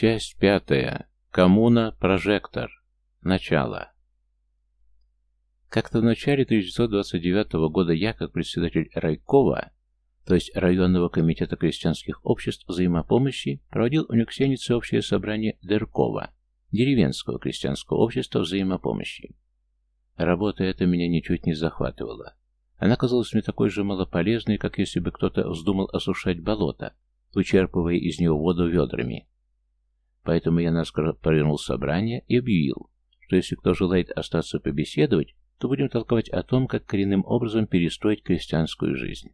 Часть пятая. Коммуна. Прожектор. Начало. Как-то в начале 1929 года я, как председатель Райкова, то есть районного комитета крестьянских обществ взаимопомощи, проводил у Нюксеницы общее собрание Деркова, деревенского крестьянского общества взаимопомощи. Работа эта меня ничуть не захватывала. Она казалась мне такой же малополезной, как если бы кто-то вздумал осушать болото, вычерпывая из него воду ведрами. Поэтому я наскоро провернул собрание и объявил, что если кто желает остаться побеседовать, то будем толковать о том, как коренным образом перестроить крестьянскую жизнь.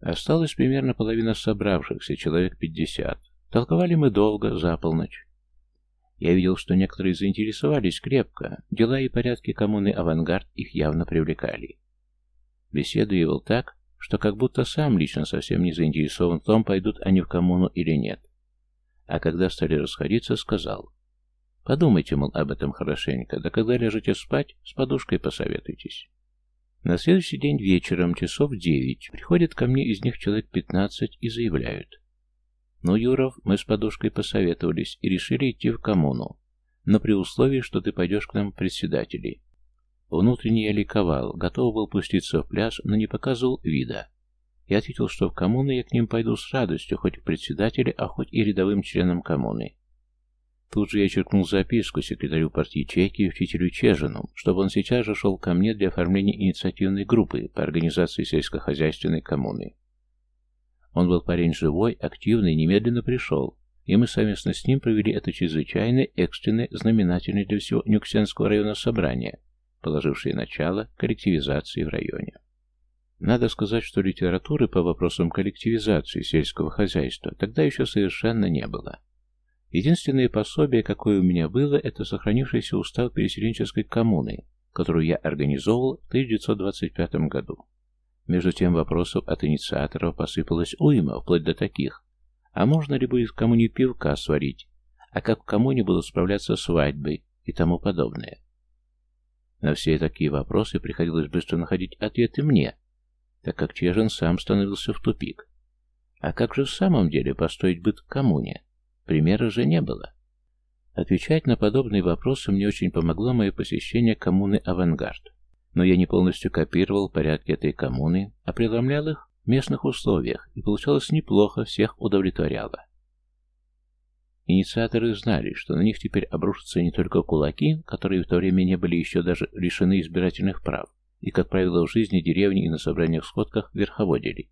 Осталось примерно половина собравшихся, человек пятьдесят. Толковали мы долго, за полночь. Я видел, что некоторые заинтересовались крепко, дела и порядки коммуны «Авангард» их явно привлекали. Беседовал так, что как будто сам лично совсем не заинтересован в том, пойдут они в коммуну или нет. А когда стали расходиться, сказал, «Подумайте, мол, об этом хорошенько, да когда ляжете спать, с подушкой посоветуйтесь». На следующий день вечером, часов девять, приходят ко мне из них человек пятнадцать и заявляют, «Ну, Юров, мы с подушкой посоветовались и решили идти в коммуну, но при условии, что ты пойдешь к нам председателей». Внутренне я ликовал, готов был пуститься в пляс, но не показывал вида. Я ответил, что в коммуны я к ним пойду с радостью, хоть в председателе, а хоть и рядовым членом коммуны. Тут же я черкнул записку секретарю партии ячейки и учителю Чежину, чтобы он сейчас же шел ко мне для оформления инициативной группы по организации сельскохозяйственной коммуны. Он был парень живой, активный, немедленно пришел, и мы совместно с ним провели это чрезвычайное, экстренное, знаменательное для всего Нюксенского района собрание, положившее начало коллективизации в районе. Надо сказать, что литературы по вопросам коллективизации сельского хозяйства тогда еще совершенно не было. Единственное пособие, какое у меня было, это сохранившийся устав переселенческой коммуны, которую я организовал в 1925 году. Между тем вопросов от инициаторов посыпалось уйма, вплоть до таких. А можно ли будет в коммуне пивка сварить? А как в коммуне будут справляться свадьбой и тому подобное? На все такие вопросы приходилось быстро находить ответы мне, так как Чежин сам становился в тупик. А как же в самом деле построить быт в коммуне? Примера же не было. Отвечать на подобные вопросы мне очень помогло мое посещение коммуны «Авангард». Но я не полностью копировал порядки этой коммуны, а преломлял их в местных условиях, и получалось неплохо, всех удовлетворяло. Инициаторы знали, что на них теперь обрушатся не только кулаки, которые в то время не были еще даже лишены избирательных прав, и, как правило, в жизни деревни и на собраниях-сходках верховодили.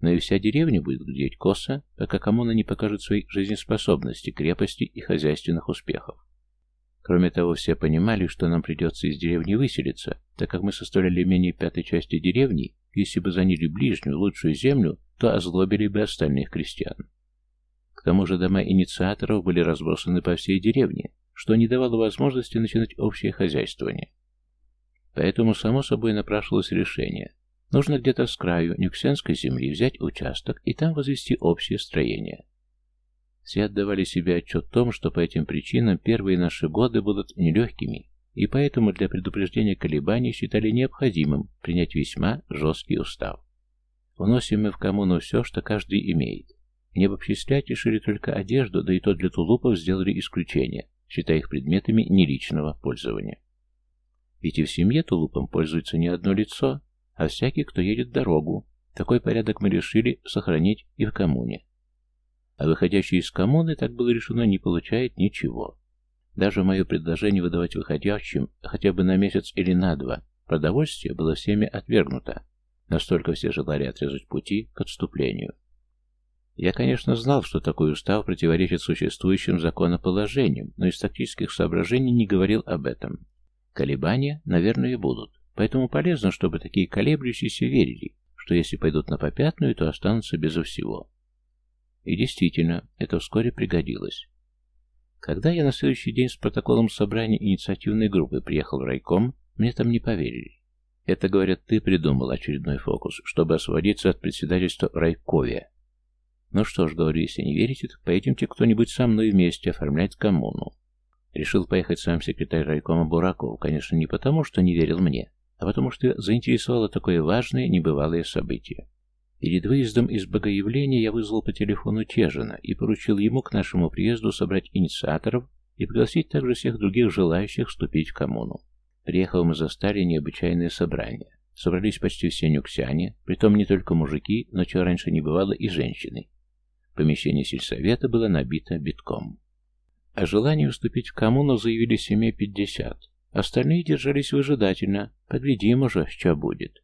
Но и вся деревня будет глядеть косо, пока коммуна не покажет своей жизнеспособности, крепости и хозяйственных успехов. Кроме того, все понимали, что нам придется из деревни выселиться, так как мы составляли менее пятой части деревни, если бы заняли ближнюю, лучшую землю, то озлобили бы остальных крестьян. К тому же дома инициаторов были разбросаны по всей деревне, что не давало возможности начинать общее хозяйствование. Поэтому, само собой, напрашивалось решение. Нужно где-то с краю Нюксенской земли взять участок и там возвести общее строение. Все отдавали себе отчет в том, что по этим причинам первые наши годы будут нелегкими, и поэтому для предупреждения колебаний считали необходимым принять весьма жесткий устав. Вносим мы в коммуну все, что каждый имеет. Не обобщислять решили только одежду, да и то для тулупов сделали исключение, считая их предметами неличного пользования. Ведь и в семье тулупом пользуется не одно лицо, а всякий, кто едет дорогу. Такой порядок мы решили сохранить и в коммуне. А выходящий из коммуны, так было решено, не получает ничего. Даже мое предложение выдавать выходящим хотя бы на месяц или на два продовольствие было всеми отвергнуто. Настолько все желали отрезать пути к отступлению. Я, конечно, знал, что такой устав противоречит существующим законоположениям, но из тактических соображений не говорил об этом. Колебания, наверное, будут. Поэтому полезно, чтобы такие колеблющиеся верили, что если пойдут на попятную, то останутся безо всего. И действительно, это вскоре пригодилось. Когда я на следующий день с протоколом собрания инициативной группы приехал в райком, мне там не поверили. Это, говорят, ты придумал очередной фокус, чтобы освободиться от председательства райкове. Ну что ж, говорю, если не верите, так поедемте кто-нибудь со мной вместе оформлять коммуну. Решил поехать сам секретарь райкома Бураков, конечно, не потому, что не верил мне, а потому что заинтересовало такое важное, небывалое событие. Перед выездом из Богоявления я вызвал по телефону Тежина и поручил ему к нашему приезду собрать инициаторов и пригласить также всех других желающих вступить в коммуну. Приехав, мы застали необычайное собрание. Собрались почти все нюксяне, притом не только мужики, но чего раньше не бывало и женщины. Помещение сельсовета было набито битком. О желании вступить в коммуну заявили семей пятьдесят. Остальные держались выжидательно. Поглядим уже, что будет.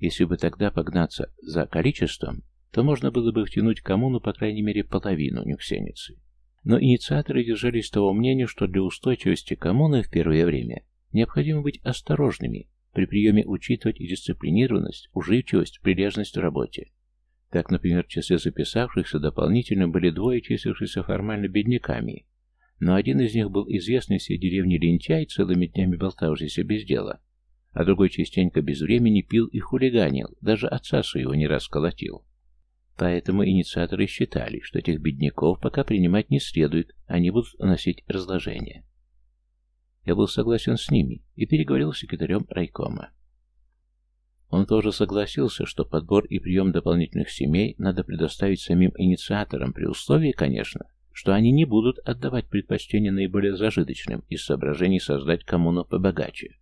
Если бы тогда погнаться за количеством, то можно было бы втянуть коммуну по крайней мере половину нюксеницы. Но инициаторы держались того мнения, что для устойчивости коммуны в первое время необходимо быть осторожными, при приеме учитывать дисциплинированность, уживчивость, прилежность в работе. Так, например, в числе записавшихся дополнительно были двое, числившихся формально бедняками, но один из них был известный всей деревне лентяй, целыми днями болтавшийся без дела, а другой частенько без времени пил и хулиганил, даже отца своего не раз колотил. Поэтому инициаторы считали, что этих бедняков пока принимать не следует, они будут носить разложение. Я был согласен с ними и переговорил с секретарем райкома. Он тоже согласился, что подбор и прием дополнительных семей надо предоставить самим инициаторам при условии, конечно, что они не будут отдавать предпочтение наиболее зажиточным из соображений создать коммуну побогаче.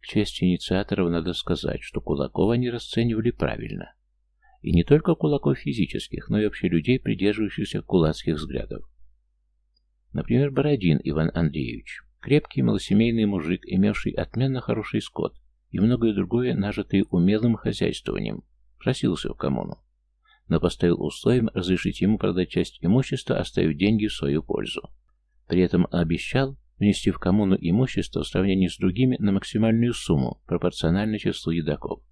К чести инициаторов надо сказать, что кулаков они расценивали правильно. И не только кулаков физических, но и вообще людей, придерживающихся кулацких взглядов. Например, Бородин Иван Андреевич. Крепкий малосемейный мужик, имевший отменно хороший скот и многое другое, нажитое умелым хозяйствованием, просился в коммуну, но поставил условием разрешить ему продать часть имущества, оставив деньги в свою пользу. При этом обещал внести в коммуну имущество в сравнении с другими на максимальную сумму, пропорционально числу едоков.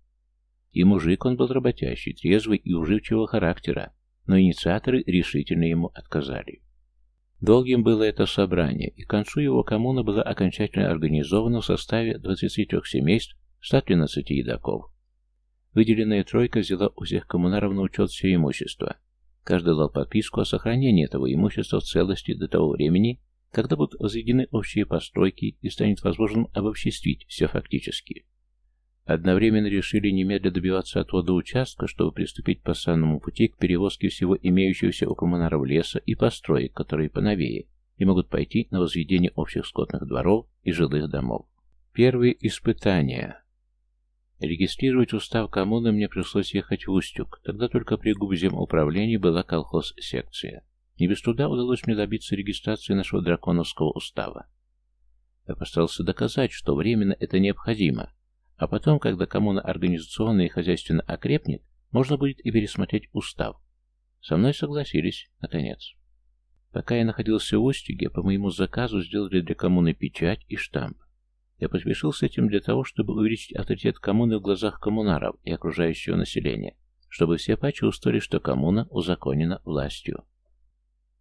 И мужик он был работящий, трезвый и уживчивого характера, но инициаторы решительно ему отказали. Долгим было это собрание, и к концу его коммуна была окончательно организована в составе 23 семейств 113 едоков. Выделенная тройка взяла у всех коммунаров на учет все имущество. Каждый дал подписку о сохранении этого имущества в целости до того времени, когда будут возведены общие постройки и станет возможным обобществить все фактически. Одновременно решили немедленно добиваться отвода участка, чтобы приступить по санному пути к перевозке всего имеющегося у коммунаров леса и построек, которые поновее, и могут пойти на возведение общих скотных дворов и жилых домов. Первые испытания. Регистрировать устав коммуны мне пришлось ехать в Устюг, тогда только при губземуправлении была колхоз-секция. Не без труда удалось мне добиться регистрации нашего драконовского устава. Я постарался доказать, что временно это необходимо, а потом, когда коммуна организационно и хозяйственно окрепнет, можно будет и пересмотреть устав. Со мной согласились, наконец. Пока я находился в Устюге, по моему заказу сделали для коммуны печать и штамп. Я поспешил с этим для того, чтобы увеличить авторитет коммуны в глазах коммунаров и окружающего населения, чтобы все почувствовали, что коммуна узаконена властью.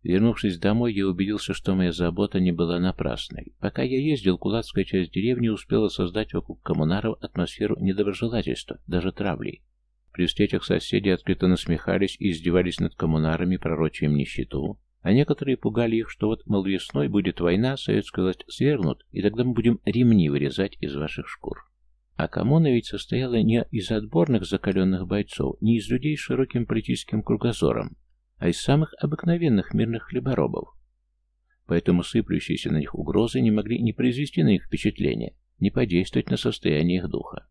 Вернувшись домой, я убедился, что моя забота не была напрасной. Пока я ездил, кулацкая часть деревни успела создать вокруг коммунаров атмосферу недоброжелательства, даже травли. При встречах соседи открыто насмехались и издевались над коммунарами, пророчая им нищету, а некоторые пугали их, что вот, мол, весной будет война, советскую власть свергнут, и тогда мы будем ремни вырезать из ваших шкур. А коммуна ведь состояла не из отборных закаленных бойцов, не из людей с широким политическим кругозором, а из самых обыкновенных мирных хлеборобов. Поэтому сыплющиеся на них угрозы не могли ни произвести на них впечатление, ни подействовать на состояние их духа.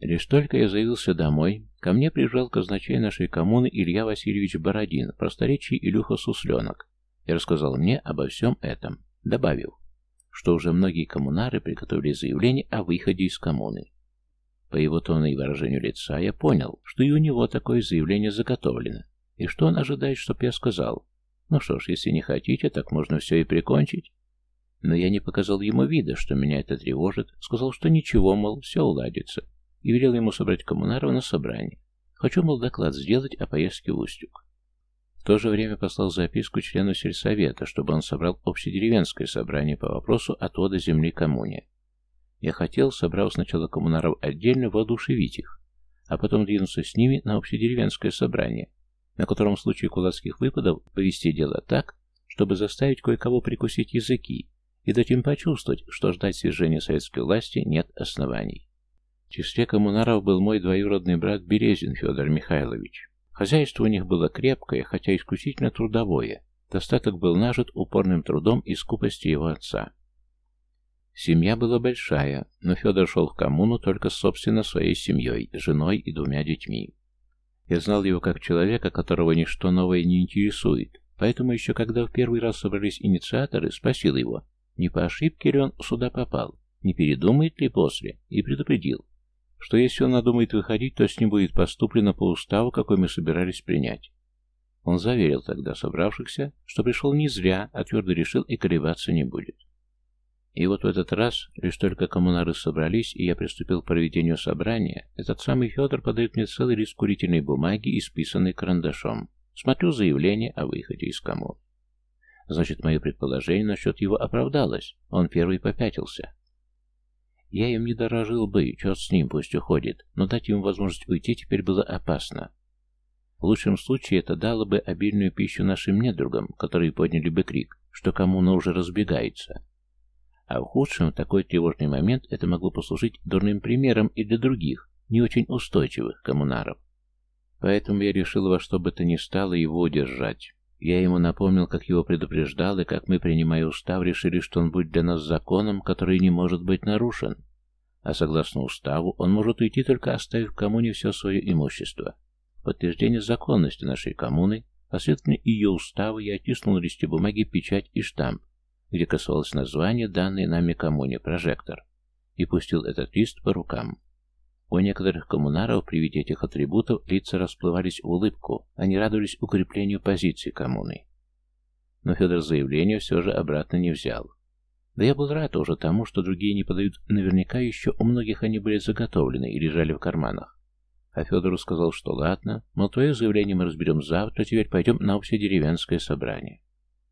Лишь только я заявился домой, ко мне приезжал казначей нашей коммуны Илья Васильевич Бородин, просторечий Илюха Сусленок, и рассказал мне обо всем этом, добавив, что уже многие коммунары приготовили заявление о выходе из коммуны. По его тону и выражению лица я понял, что и у него такое заявление заготовлено, и что он ожидает, чтоб я сказал? Ну что ж, если не хотите, так можно все и прикончить. Но я не показал ему вида, что меня это тревожит, сказал, что ничего, мол, все уладится, и велел ему собрать коммунаров на собрание. Хочу, мол, доклад сделать о поездке в Устюг. В то же время послал записку члену сельсовета, чтобы он собрал общедеревенское собрание по вопросу отвода земли коммуне. Я хотел, собрав сначала коммунаров отдельно, воодушевить их, а потом двинуться с ними на общедеревенское собрание, на котором в случае кулацких выпадов повести дело так, чтобы заставить кое-кого прикусить языки и дать им почувствовать, что ждать свержения советской власти нет оснований. В числе коммунаров был мой двоюродный брат Березин Федор Михайлович. Хозяйство у них было крепкое, хотя исключительно трудовое. Достаток был нажит упорным трудом и скупостью его отца. Семья была большая, но Федор шел в коммуну только с собственно своей семьей, женой и двумя детьми. Я знал его как человека, которого ничто новое не интересует, поэтому еще когда в первый раз собрались инициаторы, спросил его, не по ошибке ли он сюда попал, не передумает ли после, и предупредил что если он надумает выходить, то с ним будет поступлено по уставу, какой мы собирались принять. Он заверил тогда собравшихся, что пришел не зря, а твердо решил и колебаться не будет. И вот в этот раз, лишь только коммунары собрались, и я приступил к проведению собрания, этот самый Федор подает мне целый лист курительной бумаги, исписанный карандашом. Смотрю заявление о выходе из коммун. Значит, мое предположение насчет его оправдалось. Он первый попятился. Я им не дорожил бы, черт с ним, пусть уходит, но дать ему возможность уйти теперь было опасно. В лучшем случае это дало бы обильную пищу нашим недругам, которые подняли бы крик, что коммуна уже разбегается. А в худшем, такой тревожный момент, это могло послужить дурным примером и для других, не очень устойчивых коммунаров. Поэтому я решил во что бы то ни стало его удержать. Я ему напомнил, как его предупреждал, и как мы, принимая устав, решили, что он будет для нас законом, который не может быть нарушен. А согласно уставу, он может уйти, только оставив коммуне все свое имущество. В подтверждение законности нашей коммуны, последовательно ее устава, я оттиснул на листе бумаги печать и штамп, где касалось название, данной нами коммуне, прожектор, и пустил этот лист по рукам. У некоторых коммунаров при виде этих атрибутов лица расплывались в улыбку, они радовались укреплению позиций коммуны. Но Федор заявление все же обратно не взял. Да я был рад уже тому, что другие не подают, наверняка еще у многих они были заготовлены и лежали в карманах. А Федору сказал, что ладно, но твое заявление мы разберем завтра, теперь пойдем на общедеревенское собрание.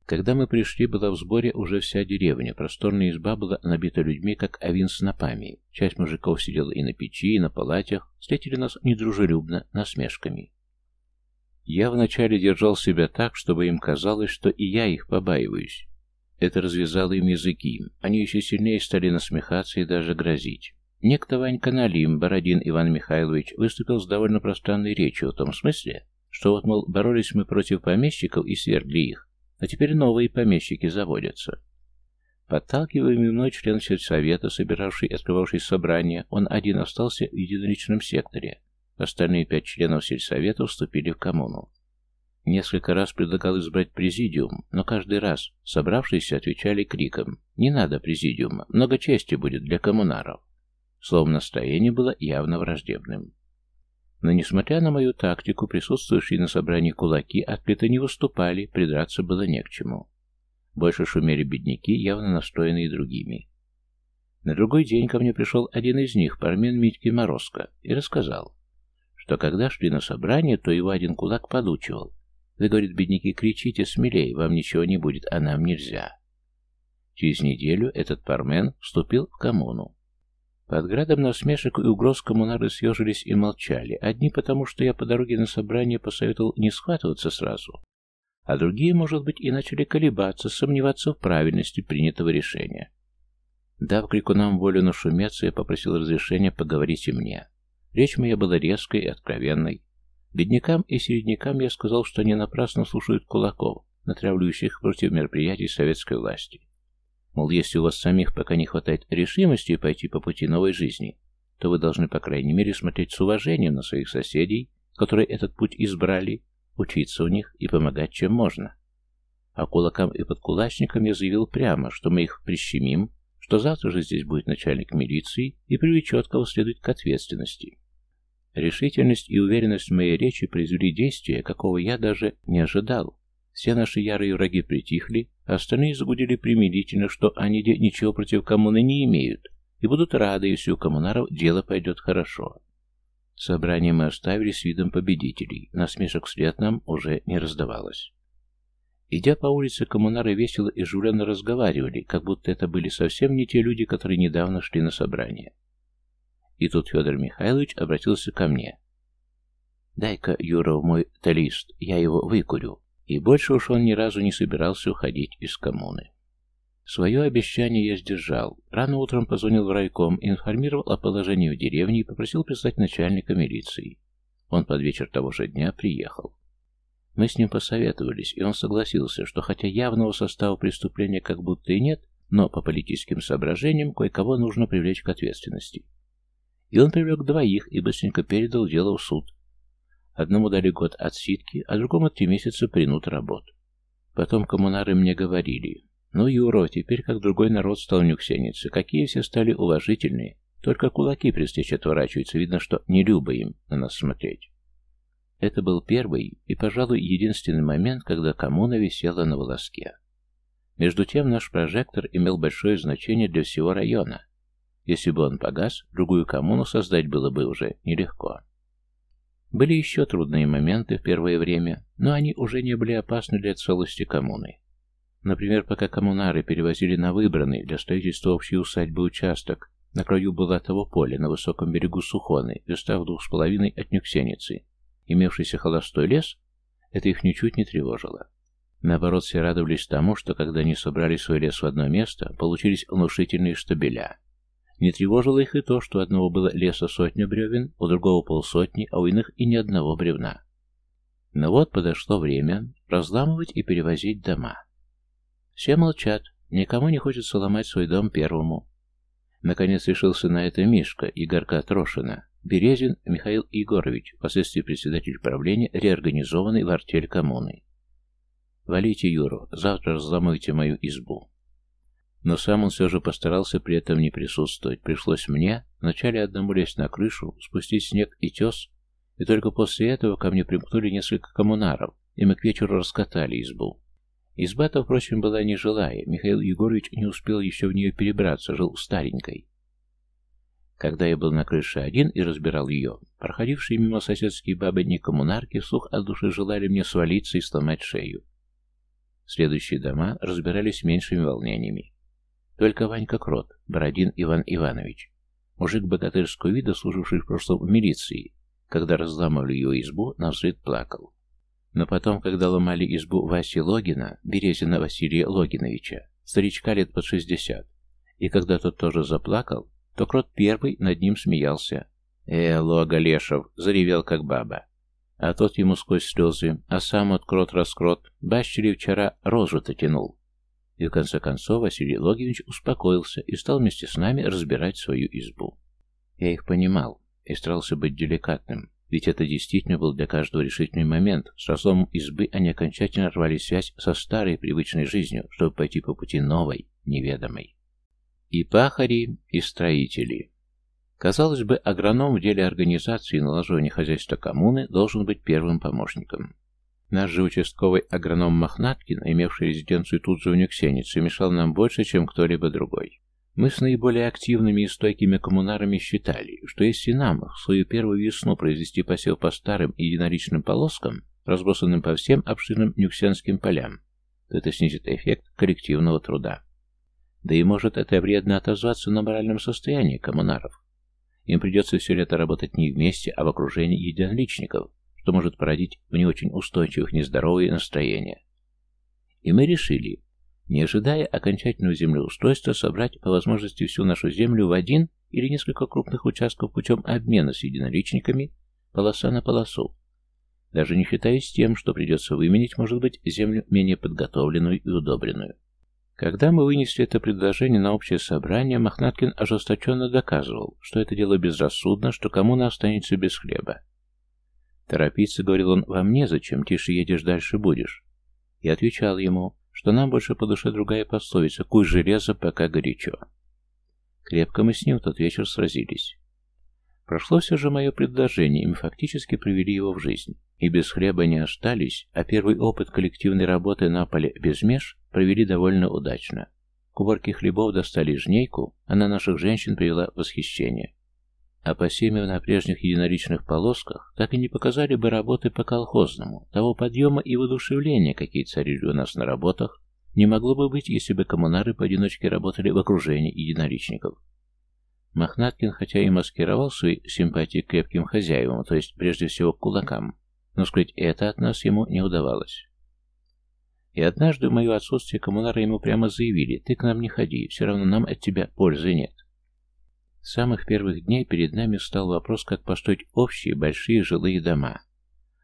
Когда мы пришли, была в сборе уже вся деревня. Просторная изба была набита людьми, как авин снопами. Часть мужиков сидела и на печи, и на палатях. Встретили нас недружелюбно, насмешками. Я вначале держал себя так, чтобы им казалось, что и я их побаиваюсь. Это развязало им языки. Они еще сильнее стали насмехаться и даже грозить. Некто Ванька Налим, Бородин Иван Михайлович, выступил с довольно пространной речью в том смысле, что вот, мол, боролись мы против помещиков и свергли их, а теперь новые помещики заводятся. Подталкиваемый мной член сельсовета, собиравший и открывавший собрание, он один остался в единоличном секторе. Остальные пять членов сельсовета вступили в коммуну. Несколько раз предлагал избрать президиум, но каждый раз собравшиеся отвечали криком «Не надо президиума, много чести будет для коммунаров». Словом, настроение было явно враждебным. Но, несмотря на мою тактику, присутствующие на собрании кулаки открыто не выступали, придраться было не к чему. Больше шумели бедняки, явно настроенные другими. На другой день ко мне пришел один из них, пармен Митьки Морозко, и рассказал, что когда шли на собрание, то его один кулак подучивал. Вы, говорит, бедняки, кричите смелее, вам ничего не будет, а нам нельзя. Через неделю этот пармен вступил в коммуну. Под градом насмешек и угроз коммунары съежились и молчали. Одни потому, что я по дороге на собрание посоветовал не схватываться сразу, а другие, может быть, и начали колебаться, сомневаться в правильности принятого решения. Дав крикунам волю нашуметься, я попросил разрешения поговорить и мне. Речь моя была резкой и откровенной. Беднякам и середнякам я сказал, что они напрасно слушают кулаков, натравливающих против мероприятий советской власти. Мол, если у вас самих пока не хватает решимости пойти по пути новой жизни, то вы должны, по крайней мере, смотреть с уважением на своих соседей, которые этот путь избрали, учиться у них и помогать, чем можно. А кулакам и подкулачникам я заявил прямо, что мы их прищемим, что завтра же здесь будет начальник милиции и привлечет кого следует к ответственности. Решительность и уверенность в моей речи произвели действие, какого я даже не ожидал. Все наши ярые враги притихли, остальные загудели примирительно, что они ничего против коммуны не имеют, и будут рады, если у коммунаров дело пойдет хорошо. Собрание мы оставили с видом победителей, насмешек вслед нам уже не раздавалось. Идя по улице, коммунары весело и жуленно разговаривали, как будто это были совсем не те люди, которые недавно шли на собрание. И тут Федор Михайлович обратился ко мне. «Дай-ка, Юра, мой талист, я его выкурю». И больше уж он ни разу не собирался уходить из коммуны. Свое обещание я сдержал. Рано утром позвонил в райком, информировал о положении в деревне и попросил прислать начальника милиции. Он под вечер того же дня приехал. Мы с ним посоветовались, и он согласился, что хотя явного состава преступления как будто и нет, но по политическим соображениям кое-кого нужно привлечь к ответственности. И он привлек двоих и быстренько передал дело в суд. Одному дали год отсидки, а другому три месяца принут работ. Потом коммунары мне говорили, ну, Юро, теперь как другой народ стал нюксениться. Какие все стали уважительные. Только кулаки при встрече отворачиваются. Видно, что не любо им на нас смотреть. Это был первый и, пожалуй, единственный момент, когда коммуна висела на волоске. Между тем, наш прожектор имел большое значение для всего района. Если бы он погас, другую коммуну создать было бы уже нелегко. Были еще трудные моменты в первое время, но они уже не были опасны для целости коммуны. Например, пока коммунары перевозили на выбранный для строительства общей усадьбы участок на краю того поля на высоком берегу Сухоны, верстах двух с половиной от Нюксеницы, имевшийся холостой лес, это их ничуть не тревожило. Наоборот, все радовались тому, что когда они собрали свой лес в одно место, получились внушительные штабеля. Не тревожило их и то, что у одного было леса сотня бревен, у другого полсотни, а у иных и ни одного бревна. Но вот подошло время разламывать и перевозить дома. Все молчат, никому не хочется ломать свой дом первому. Наконец решился на это Мишка, Игорка Трошина, Березин Михаил Егорович, впоследствии председатель правления, реорганизованный в артель коммуны. «Валите Юру, завтра разломайте мою избу». Но сам он все же постарался при этом не присутствовать. Пришлось мне вначале одному лезть на крышу, спустить снег и тес, и только после этого ко мне примкнули несколько коммунаров, и мы к вечеру раскатали избу. Изба-то, впрочем, была нежилая. Михаил Егорович не успел еще в нее перебраться, жил старенькой. Когда я был на крыше один и разбирал ее, проходившие мимо соседские бабы коммунарки вслух от души желали мне свалиться и сломать шею. Следующие дома разбирались меньшими волнениями. Только Ванька Крот, Бородин Иван Иванович, мужик богатырского вида, служивший в прошлом в милиции, когда разламывали ее избу, на взрыв плакал. Но потом, когда ломали избу Васи Логина, Березина Василия Логиновича, старичка лет под шестьдесят, и когда тот тоже заплакал, то Крот первый над ним смеялся. «Э, Лога Лешев!» — заревел как баба. А тот ему сквозь слезы, а сам от крот-раскрот, бащери вчера розу-то тянул. И в конце концов Василий Логинович успокоился и стал вместе с нами разбирать свою избу. Я их понимал и старался быть деликатным, ведь это действительно был для каждого решительный момент. С разломом избы они окончательно рвали связь со старой привычной жизнью, чтобы пойти по пути новой, неведомой. И пахари, и строители. Казалось бы, агроном в деле организации и налаживания хозяйства коммуны должен быть первым помощником. Наш же участковый агроном Мохнаткин, имевший резиденцию тут же у Нюксеницы, мешал нам больше, чем кто-либо другой. Мы с наиболее активными и стойкими коммунарами считали, что если нам в свою первую весну произвести посев по старым и единоличным полоскам, разбросанным по всем обширным нюксенским полям, то это снизит эффект коллективного труда. Да и может это вредно отозваться на моральном состоянии коммунаров. Им придется все лето работать не вместе, а в окружении единоличников, что может породить в не очень устойчивых нездоровые настроения. И мы решили, не ожидая окончательного землеустройства, собрать по возможности всю нашу землю в один или несколько крупных участков путем обмена с единоличниками, полоса на полосу, даже не считаясь тем, что придется выменить, может быть, землю менее подготовленную и удобренную. Когда мы вынесли это предложение на общее собрание, Мохнаткин ожесточенно доказывал, что это дело безрассудно, что коммуна останется без хлеба. «Торопиться, — говорил он, — вам незачем, тише едешь, дальше будешь». Я отвечал ему, что нам больше по душе другая пословица «Куй железо, пока горячо». Крепко мы с ним в тот вечер сразились. Прошло все же мое предложение, и мы фактически привели его в жизнь. И без хлеба не остались, а первый опыт коллективной работы на поле без меж провели довольно удачно. К уборке хлебов достали жнейку, она наших женщин привела в восхищение. А по семьям на прежних единоличных полосках так и не показали бы работы по-колхозному. Того подъема и воодушевления, какие царили у нас на работах, не могло бы быть, если бы коммунары поодиночке работали в окружении единоличников. Мохнаткин, хотя и маскировал свои симпатии к крепким хозяевам, то есть прежде всего к кулакам, но скрыть это от нас ему не удавалось. И однажды в мое отсутствие коммунары ему прямо заявили, ты к нам не ходи, все равно нам от тебя пользы нет. С самых первых дней перед нами стал вопрос, как построить общие большие жилые дома.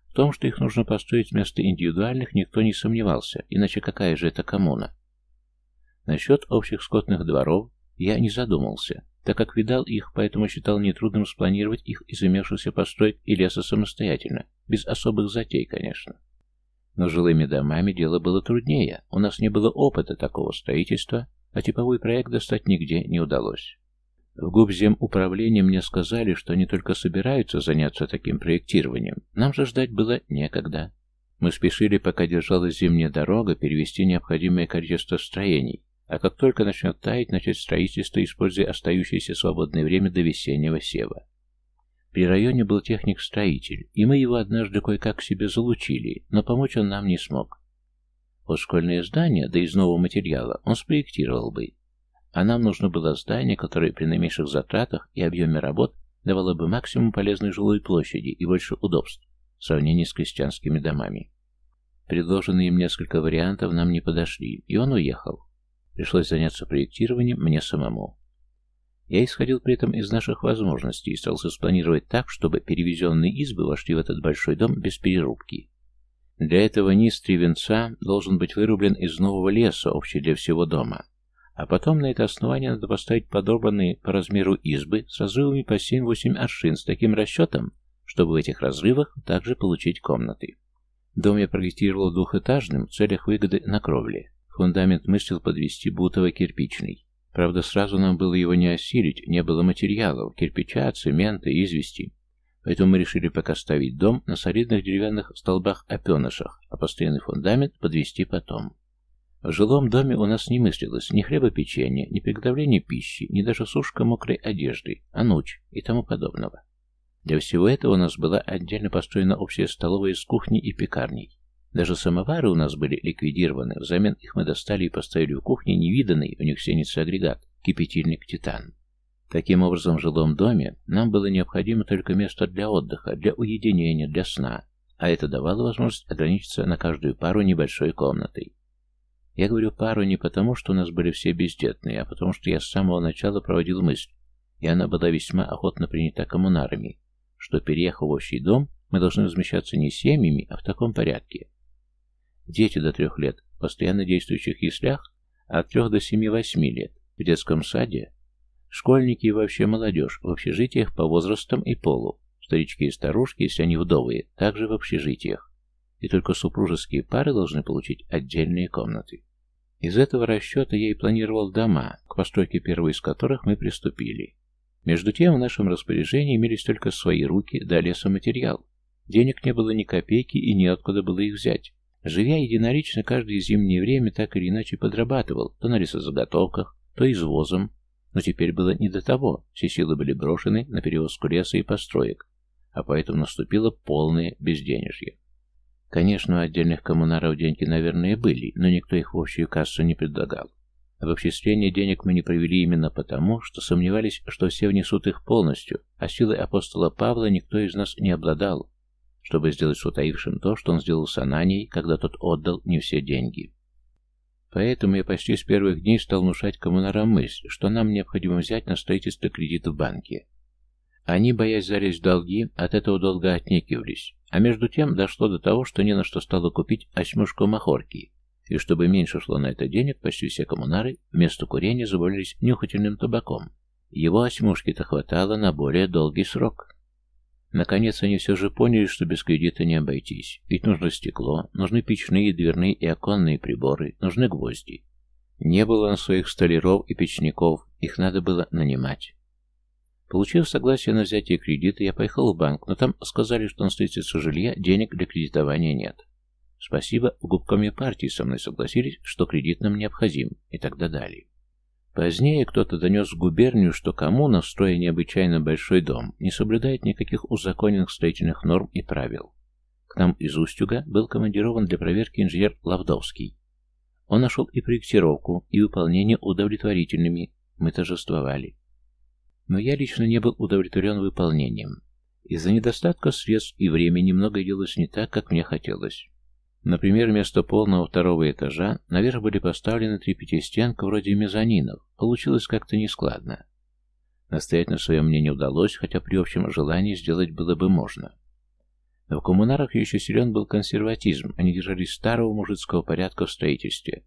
В том, что их нужно построить вместо индивидуальных, никто не сомневался, иначе какая же это коммуна? Насчет общих скотных дворов я не задумался, так как видал их, поэтому считал нетрудным спланировать их из имевшихся построек и леса самостоятельно, без особых затей, конечно. Но жилыми домами дело было труднее, у нас не было опыта такого строительства, а типовой проект достать нигде не удалось. В губземуправлении мне сказали, что они только собираются заняться таким проектированием. Нам же ждать было некогда. Мы спешили, пока держалась зимняя дорога, перевести необходимое количество строений, а как только начнет таять, начать строительство, используя остающееся свободное время до весеннего сева. При районе был техник-строитель, и мы его однажды кое-как себе залучили, но помочь он нам не смог. Вот школьное здание, да из нового материала, он спроектировал бы, а нам нужно было здание, которое при наименьших затратах и объеме работ давало бы максимум полезной жилой площади и больше удобств в сравнении с крестьянскими домами. Предложенные им несколько вариантов нам не подошли, и он уехал. Пришлось заняться проектированием мне самому. Я исходил при этом из наших возможностей и старался спланировать так, чтобы перевезенные избы вошли в этот большой дом без перерубки. Для этого низ три должен быть вырублен из нового леса, общий для всего дома, а потом на это основание надо поставить подобранные по размеру избы с разрывами по 7-8 аршин с таким расчетом, чтобы в этих разрывах также получить комнаты. Дом я проектировал двухэтажным в целях выгоды на кровле. Фундамент мыслил подвести бутово-кирпичный. Правда, сразу нам было его не осилить, не было материалов, кирпича, цемента, извести. Поэтому мы решили пока ставить дом на солидных деревянных столбах-опенышах, а постоянный фундамент подвести потом. В жилом доме у нас не мыслилось ни хлебопечения, ни приготовления пищи, ни даже сушка мокрой одежды, а ночь и тому подобного. Для всего этого у нас была отдельно построена общая столовая с кухней и пекарней. Даже самовары у нас были ликвидированы, взамен их мы достали и поставили в кухне невиданный у них сенится агрегат, кипятильник «Титан». Таким образом, в жилом доме нам было необходимо только место для отдыха, для уединения, для сна, а это давало возможность ограничиться на каждую пару небольшой комнатой. Я говорю пару не потому, что у нас были все бездетные, а потому что я с самого начала проводил мысль, и она была весьма охотно принята коммунарами, что, переехав в общий дом, мы должны размещаться не семьями, а в таком порядке. Дети до трех лет в постоянно действующих яслях, а от трех до семи-восьми лет в детском саде, школьники и вообще молодежь в общежитиях по возрастам и полу, старички и старушки, если они вдовые, также в общежитиях и только супружеские пары должны получить отдельные комнаты. Из этого расчета я и планировал дома, к постройке первой из которых мы приступили. Между тем в нашем распоряжении имелись только свои руки да лесоматериал. Денег не было ни копейки и неоткуда было их взять. Живя единолично, каждое зимнее время так или иначе подрабатывал, то на лесозаготовках, то извозом, но теперь было не до того, все силы были брошены на перевозку леса и построек, а поэтому наступило полное безденежье. Конечно, у отдельных коммунаров деньги, наверное, были, но никто их в общую кассу не предлагал. Об обчислении денег мы не провели именно потому, что сомневались, что все внесут их полностью, а силой апостола Павла никто из нас не обладал, чтобы сделать с утаившим то, что он сделал с Ананией, когда тот отдал не все деньги. Поэтому я почти с первых дней стал внушать коммунарам мысль, что нам необходимо взять на строительство кредит в банке. Они, боясь залезть в долги, от этого долга отнекивались. А между тем дошло до того, что не на что стало купить осьмушку махорки, и чтобы меньше шло на это денег, почти все коммунары вместо курения заболелись нюхательным табаком. Его осьмушки-то хватало на более долгий срок. Наконец они все же поняли, что без кредита не обойтись. Ведь нужно стекло, нужны печные, дверные и оконные приборы, нужны гвозди. Не было на своих столяров и печников, их надо было нанимать. Получив согласие на взятие кредита, я поехал в банк, но там сказали, что на строительство жилья денег для кредитования нет. Спасибо, в губкоме партии со мной согласились, что кредит нам необходим, и тогда дали. Позднее кто-то донес в губернию, что коммуна, строя необычайно большой дом, не соблюдает никаких узаконенных строительных норм и правил. К нам из Устюга был командирован для проверки инженер Лавдовский. Он нашел и проектировку, и выполнение удовлетворительными. Мы торжествовали. Но я лично не был удовлетворен выполнением. Из-за недостатка средств и времени многое делалось не так, как мне хотелось. Например, вместо полного второго этажа наверх были поставлены три пятистенка вроде мезонинов. Получилось как-то нескладно. Настоять на своем мне не удалось, хотя при общем желании сделать было бы можно. Но в коммунарах еще силен был консерватизм, они держались старого мужицкого порядка в строительстве.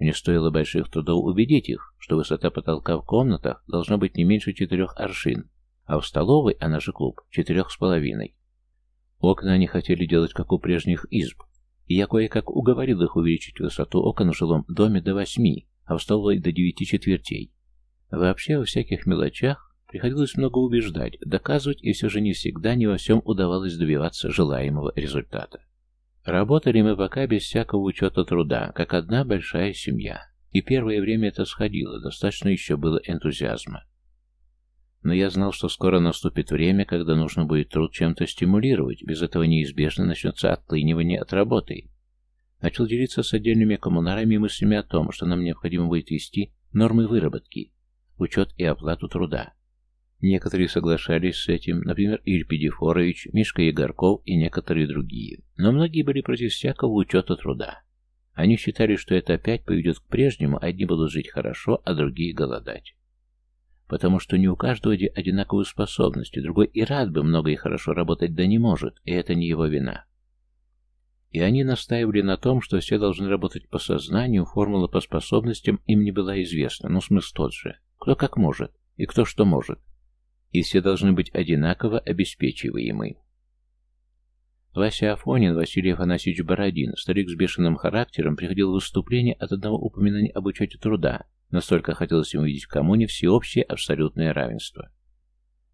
Мне стоило больших трудов убедить их, что высота потолка в комнатах должна быть не меньше четырех аршин, а в столовой, она же клуб, четырех с половиной. Окна они хотели делать, как у прежних изб, и я кое-как уговорил их увеличить высоту окон в жилом доме до восьми, а в столовой до девяти четвертей. Вообще, во всяких мелочах приходилось много убеждать, доказывать, и все же не всегда, не во всем удавалось добиваться желаемого результата. Работали мы пока без всякого учета труда, как одна большая семья. И первое время это сходило, достаточно еще было энтузиазма. Но я знал, что скоро наступит время, когда нужно будет труд чем-то стимулировать, без этого неизбежно начнется отлынивание от работы. Начал делиться с отдельными коммунарами мыслями о том, что нам необходимо будет вести нормы выработки, учет и оплату труда. Некоторые соглашались с этим, например, Илья Педифорович, Мишка Егорков и некоторые другие. Но многие были против всякого учета труда. Они считали, что это опять поведет к прежнему, одни будут жить хорошо, а другие голодать. Потому что не у каждого одинаковые способности, другой и рад бы много и хорошо работать, да не может, и это не его вина. И они настаивали на том, что все должны работать по сознанию, формула по способностям им не была известна, но смысл тот же. Кто как может, и кто что может и все должны быть одинаково обеспечиваемы. Вася Афонин, Василий Афанасьевич Бородин, старик с бешеным характером, приходил в выступление от одного упоминания об учете труда, настолько хотелось ему видеть в коммуне всеобщее абсолютное равенство.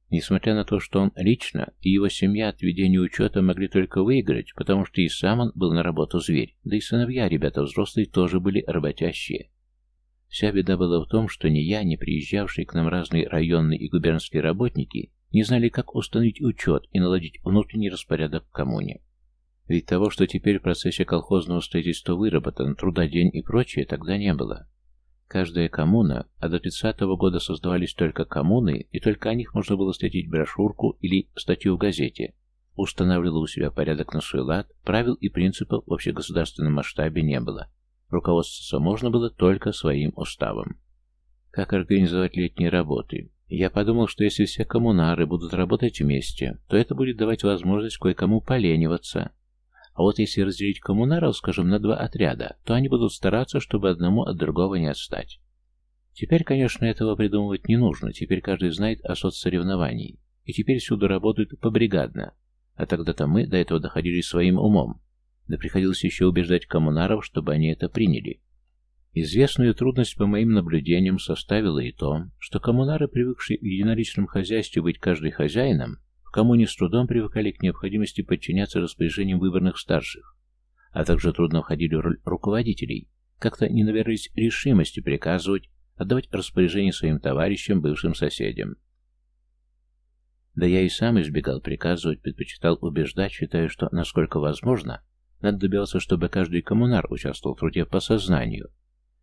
Несмотря на то, что он лично и его семья от ведения учета могли только выиграть, потому что и сам он был на работу зверь, да и сыновья ребята взрослые тоже были работящие. Вся беда была в том, что ни я, ни приезжавшие к нам разные районные и губернские работники не знали, как установить учет и наладить внутренний распорядок в коммуне. Ведь того, что теперь в процессе колхозного строительства выработано, трудодень и прочее, тогда не было. Каждая коммуна, а до 30-го года создавались только коммуны, и только о них можно было встретить брошюрку или статью в газете, устанавливала у себя порядок на свой лад, правил и принципов в общегосударственном масштабе не было. Руководствоваться можно было только своим уставом. Как организовать летние работы? Я подумал, что если все коммунары будут работать вместе, то это будет давать возможность кое-кому полениваться. А вот если разделить коммунаров, скажем, на два отряда, то они будут стараться, чтобы одному от другого не отстать. Теперь, конечно, этого придумывать не нужно, теперь каждый знает о соцсоревновании, и теперь всюду работают побригадно, а тогда-то мы до этого доходили своим умом, да приходилось еще убеждать коммунаров, чтобы они это приняли. Известную трудность по моим наблюдениям составило и то, что коммунары, привыкшие в единоличном хозяйстве быть каждый хозяином, в коммуне с трудом привыкали к необходимости подчиняться распоряжениям выборных старших, а также трудно входили в роль руководителей, как-то не набирались решимости приказывать, отдавать распоряжения своим товарищам, бывшим соседям. Да я и сам избегал приказывать, предпочитал убеждать, считая, что, насколько возможно, надо добиваться, чтобы каждый коммунар участвовал в труде по сознанию,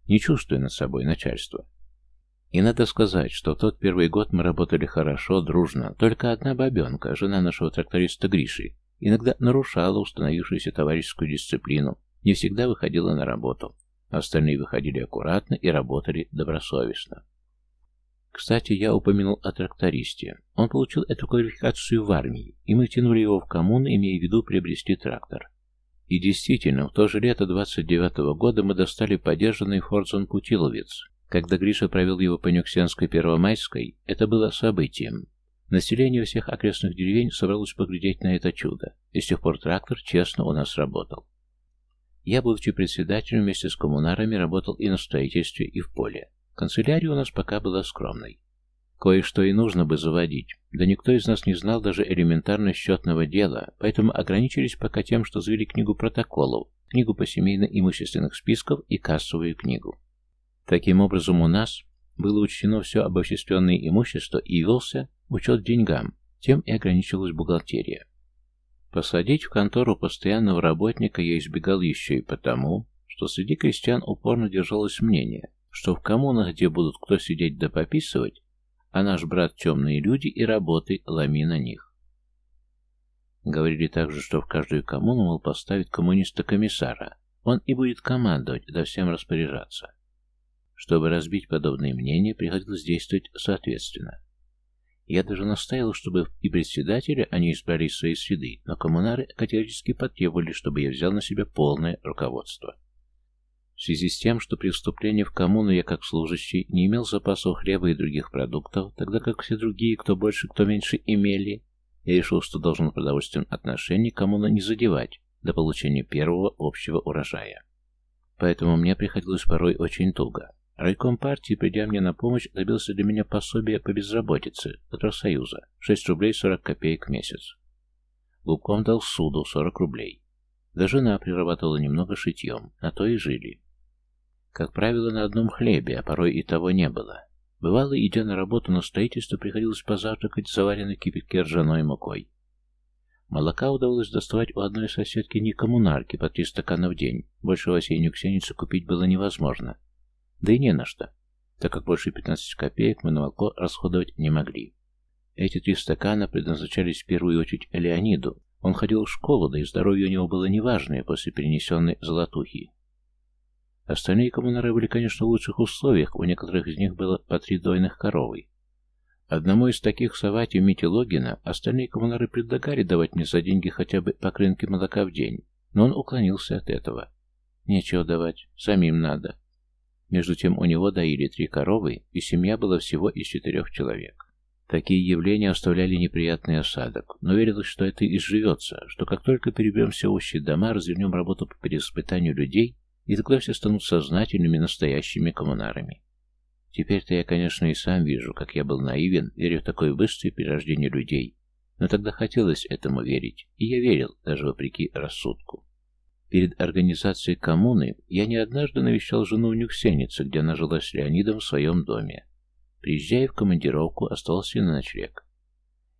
не чувствуя над собой начальства. И надо сказать, что в тот первый год мы работали хорошо, дружно. Только одна бабенка, жена нашего тракториста Гриши, иногда нарушала установившуюся товарищескую дисциплину, не всегда выходила на работу. Остальные выходили аккуратно и работали добросовестно. Кстати, я упомянул о трактористе. Он получил эту квалификацию в армии, и мы тянули его в коммуну, имея в виду приобрести трактор. И действительно, в то же лето 29-го года мы достали подержанный Фордзон Путиловец. Когда Гриша провел его по Нюксенской Первомайской, это было событием. Население всех окрестных деревень собралось поглядеть на это чудо, и с тех пор трактор честно у нас работал. Я, будучи председателем, вместе с коммунарами работал и на строительстве, и в поле. Канцелярия у нас пока была скромной. Кое-что и нужно бы заводить, да никто из нас не знал даже элементарно счетного дела, поэтому ограничились пока тем, что завели книгу протоколов, книгу по семейно-имущественных списков и кассовую книгу. Таким образом, у нас было учтено все обобщественное имущество и велся учет деньгам, тем и ограничилась бухгалтерия. Посадить в контору постоянного работника я избегал еще и потому, что среди крестьян упорно держалось мнение, что в коммунах, где будут кто сидеть да пописывать, а наш брат темные люди и работы ломи на них. Говорили также, что в каждую коммуну, мол, поставит коммуниста-комиссара. Он и будет командовать, да всем распоряжаться. Чтобы разбить подобные мнения, приходилось действовать соответственно. Я даже настаивал, чтобы и председателя они избрали из своей среды, но коммунары категорически потребовали, чтобы я взял на себя полное руководство. В связи с тем, что при вступлении в коммуну я как служащий не имел запасов хлеба и других продуктов, тогда как все другие, кто больше, кто меньше имели, я решил, что должен в продовольственном отношении коммуна не задевать до получения первого общего урожая. Поэтому мне приходилось порой очень туго. Райком партии, придя мне на помощь, добился для меня пособия по безработице от Россоюза 6 рублей 40 копеек в месяц. Луком дал суду 40 рублей. Да жена прирабатывала немного шитьем, на то и жили. Как правило, на одном хлебе, а порой и того не было. Бывало, идя на работу на строительство, приходилось позавтракать заваренной кипятке ржаной мукой. Молока удалось доставать у одной соседки не коммунарки по три стакана в день. Больше в осеннюю ксеницу купить было невозможно. Да и не на что, так как больше 15 копеек мы на молоко расходовать не могли. Эти три стакана предназначались в первую очередь Леониду. Он ходил в школу, да и здоровье у него было неважное после перенесенной золотухи. Остальные коммунары были, конечно, в лучших условиях, у некоторых из них было по три дойных коровы. Одному из таких совати Мити Логина остальные коммунары предлагали давать мне за деньги хотя бы по крынке молока в день, но он уклонился от этого. Нечего давать, самим надо. Между тем у него доили три коровы, и семья была всего из четырех человек. Такие явления оставляли неприятный осадок, но верилось, что это изживется, что как только переберем все общие дома, развернем работу по переиспытанию людей, и тогда все станут сознательными настоящими коммунарами. Теперь-то я, конечно, и сам вижу, как я был наивен, веря в такое быстрое перерождение людей. Но тогда хотелось этому верить, и я верил, даже вопреки рассудку. Перед организацией коммуны я не однажды навещал жену в Нюксенице, где она жила с Леонидом в своем доме. Приезжая в командировку, остался на ночлег.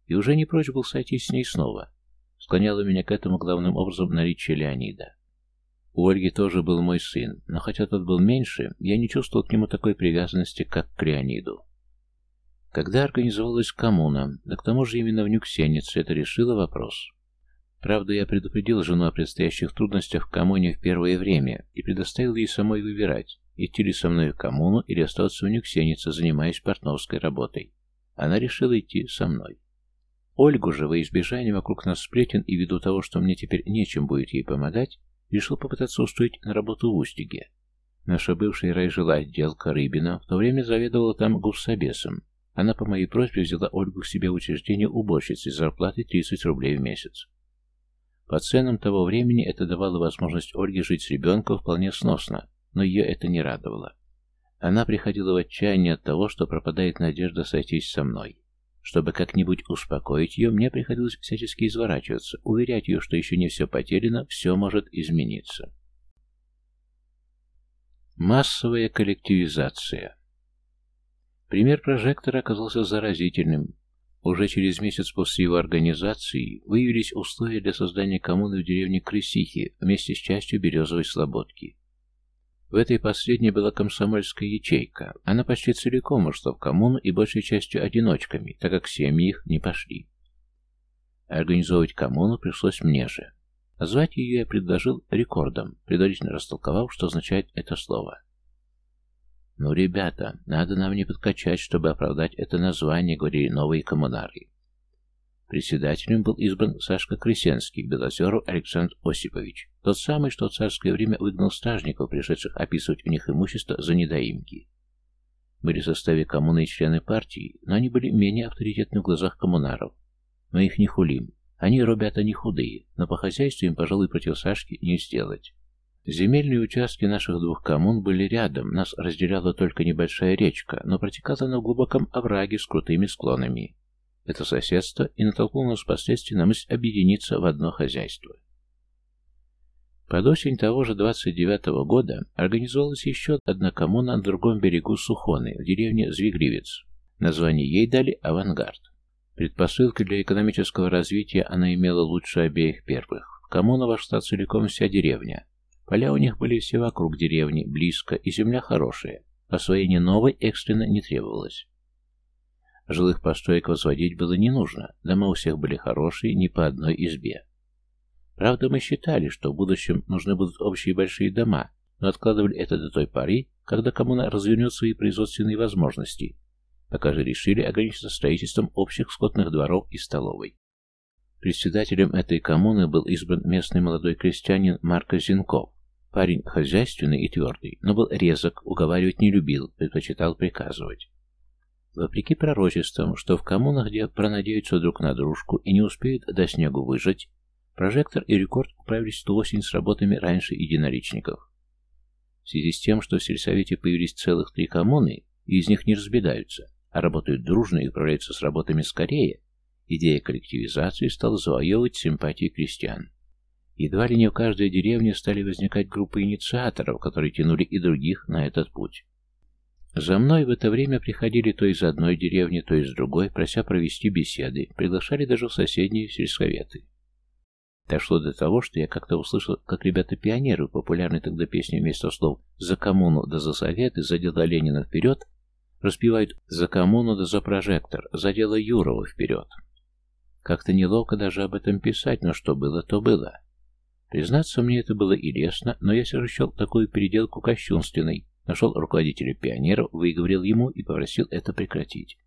И уже не прочь был сойтись с ней снова. Склоняло меня к этому главным образом наличие Леонида. У Ольги тоже был мой сын, но хотя тот был меньше, я не чувствовал к нему такой привязанности, как к Леониду. Когда организовалась коммуна, да к тому же именно в Нюксенице, это решило вопрос. Правда, я предупредил жену о предстоящих трудностях в коммуне в первое время и предоставил ей самой выбирать, идти ли со мной в коммуну или остаться в Нюксенице, занимаясь портновской работой. Она решила идти со мной. Ольгу же, во избежание вокруг нас сплетен и ввиду того, что мне теперь нечем будет ей помогать, решил попытаться устроить на работу в Устиге. Наша бывшая райжила отделка Рыбина в то время заведовала там гуссобесом. Она по моей просьбе взяла Ольгу к себе в учреждение уборщицы с зарплатой 30 рублей в месяц. По ценам того времени это давало возможность Ольге жить с ребенком вполне сносно, но ее это не радовало. Она приходила в отчаяние от того, что пропадает надежда сойтись со мной. Чтобы как-нибудь успокоить ее, мне приходилось всячески изворачиваться, уверять ее, что еще не все потеряно, все может измениться. Массовая коллективизация Пример прожектора оказался заразительным. Уже через месяц после его организации выявились условия для создания коммуны в деревне Крысихи вместе с частью Березовой Слободки. В этой последней была комсомольская ячейка. Она почти целиком ушла в коммуну и большей частью одиночками, так как семьи их не пошли. Организовывать коммуну пришлось мне же. Назвать ее я предложил рекордом, предварительно растолковав, что означает это слово. «Ну, ребята, надо нам не подкачать, чтобы оправдать это название», — говорили новые коммунары. Председателем был избран Сашка Крысенский, Белозеров Александр Осипович, тот самый, что в царское время выгнал стражников, пришедших описывать у них имущество за недоимки. Были в составе коммуны и члены партии, но они были менее авторитетны в глазах коммунаров. Мы их не хулим. Они, ребята, не худые, но по хозяйству им, пожалуй, против Сашки не сделать. Земельные участки наших двух коммун были рядом, нас разделяла только небольшая речка, но протекала она в глубоком овраге с крутыми склонами. Это соседство и натолкнуло нас впоследствии на мысль объединиться в одно хозяйство. Под осень того же 29 -го года организовалась еще одна коммуна на другом берегу Сухоны, в деревне Звигривец. Название ей дали «Авангард». Предпосылкой для экономического развития она имела лучше обеих первых. В коммуну вошла целиком вся деревня, Поля у них были все вокруг деревни, близко, и земля хорошая. Освоение новой экстренно не требовалось. Жилых построек возводить было не нужно, дома у всех были хорошие, не по одной избе. Правда, мы считали, что в будущем нужны будут общие большие дома, но откладывали это до той поры, когда коммуна развернет свои производственные возможности, пока же решили ограничиться строительством общих скотных дворов и столовой. Председателем этой коммуны был избран местный молодой крестьянин Марко Зинков. Парень хозяйственный и твердый, но был резок, уговаривать не любил, предпочитал приказывать. Вопреки пророчествам, что в коммунах, где пронадеются друг на дружку и не успеют до снегу выжить, прожектор и рекорд управились в ту осень с работами раньше единоличников. В связи с тем, что в сельсовете появились целых три коммуны, и из них не разбедаются, а работают дружно и управляются с работами скорее, идея коллективизации стала завоевывать симпатии крестьян. Едва ли не в каждой деревне стали возникать группы инициаторов, которые тянули и других на этот путь. За мной в это время приходили то из одной деревни, то из другой, прося провести беседы, приглашали даже в соседние сельсоветы. Дошло до того, что я как-то услышал, как ребята-пионеры, популярной тогда песни вместо слов «За коммуну да за советы, за дела Ленина вперед», распевают «За коммуну да за прожектор, за дело Юрова вперед». Как-то неловко даже об этом писать, но что было, то было. Признаться, мне это было и лестно, но я счел такую переделку кощунственной, Нашел руководителя пионеров, выговорил ему и попросил это прекратить.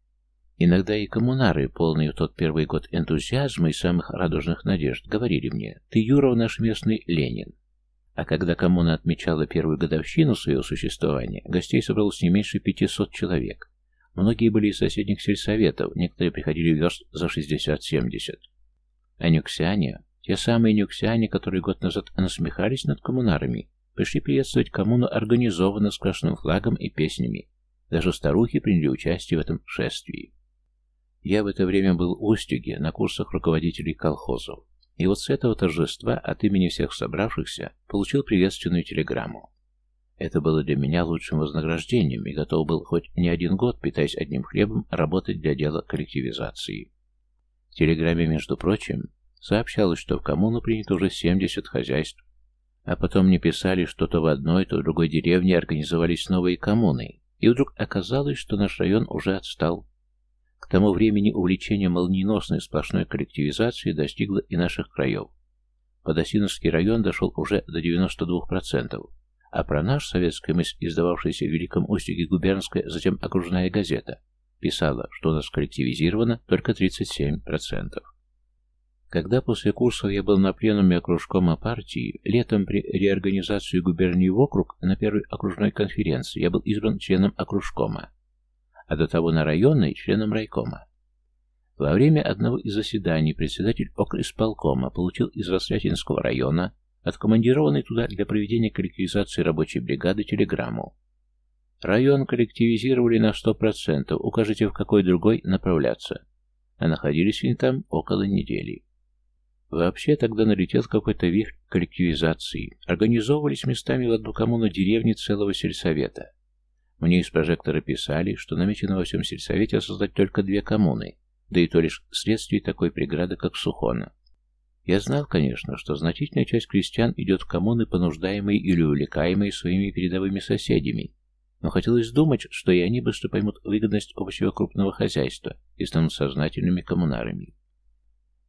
Иногда и коммунары, полные в тот первый год энтузиазма и самых радужных надежд, говорили мне, «Ты, Юров, наш местный Ленин». А когда коммуна отмечала первую годовщину своего существования, гостей собралось не меньше 500 человек. Многие были из соседних сельсоветов, некоторые приходили верст за 60-70. А нюксяне, те самые нюксяне, которые год назад насмехались над коммунарами, Пришли приветствовать коммуну организованно с красным флагом и песнями. Даже старухи приняли участие в этом шествии. Я в это время был в Устюге на курсах руководителей колхозов. И вот с этого торжества от имени всех собравшихся получил приветственную телеграмму. Это было для меня лучшим вознаграждением и готов был хоть не один год, питаясь одним хлебом, работать для дела коллективизации. В телеграмме, между прочим, сообщалось, что в коммуну принято уже 70 хозяйств, а потом мне писали, что то в одной, то в другой деревне организовались новые коммуны, и вдруг оказалось, что наш район уже отстал. К тому времени увлечение молниеносной сплошной коллективизации достигло и наших краев. Подосиновский район дошел уже до 92%, а про наш советская мысль, издававшаяся в Великом Устюге губернская, затем окружная газета, писала, что у нас коллективизировано только 37%. Когда после курсов я был на пленуме окружкома партии, летом при реорганизации губернии в округ на первой окружной конференции я был избран членом окружкома, а до того на районной членом райкома. Во время одного из заседаний председатель окрисполкома получил из Рослятинского района, откомандированный туда для проведения коллективизации рабочей бригады, телеграмму. Район коллективизировали на 100%, укажите в какой другой направляться. А находились они там около недели. Вообще тогда налетел какой-то вихрь коллективизации. Организовывались местами в одну коммуну деревни целого сельсовета. Мне из прожектора писали, что намечено во всем сельсовете создать только две коммуны, да и то лишь вследствие такой преграды, как Сухона. Я знал, конечно, что значительная часть крестьян идет в коммуны, понуждаемые или увлекаемые своими передовыми соседями, но хотелось думать, что и они быстро поймут выгодность общего крупного хозяйства и станут сознательными коммунарами.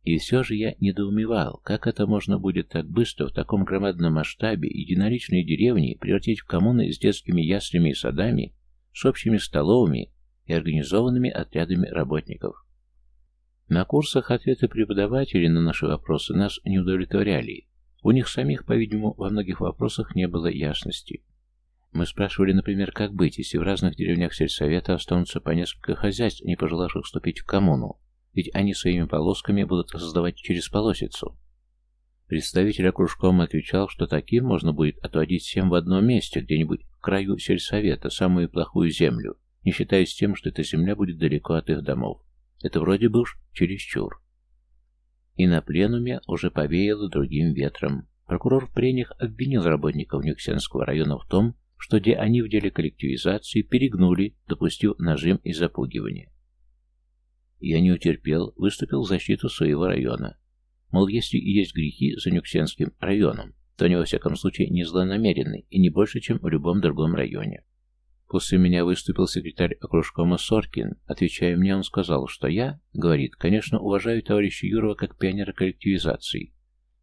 И все же я недоумевал, как это можно будет так быстро в таком громадном масштабе единоличные деревни превратить в коммуны с детскими яслями и садами, с общими столовыми и организованными отрядами работников. На курсах ответы преподавателей на наши вопросы нас не удовлетворяли. У них самих, по-видимому, во многих вопросах не было ясности. Мы спрашивали, например, как быть, если в разных деревнях сельсовета останутся по несколько хозяйств, не пожелавших вступить в коммуну, ведь они своими полосками будут создавать через полосицу. Представитель окружкома отвечал, что таким можно будет отводить всем в одном месте, где-нибудь в краю сельсовета, самую плохую землю, не считаясь тем, что эта земля будет далеко от их домов. Это вроде бы уж чересчур. И на пленуме уже повеяло другим ветром. Прокурор в прениях обвинил работников Нюксенского района в том, что где они в деле коллективизации перегнули, допустив нажим и запугивание. Я не утерпел, выступил в защиту своего района. Мол, если и есть грехи за Нюксенским районом, то они во всяком случае не злонамеренны и не больше, чем в любом другом районе. После меня выступил секретарь окружкома Соркин. Отвечая мне, он сказал, что я, говорит, конечно, уважаю товарища Юрова как пионера коллективизации,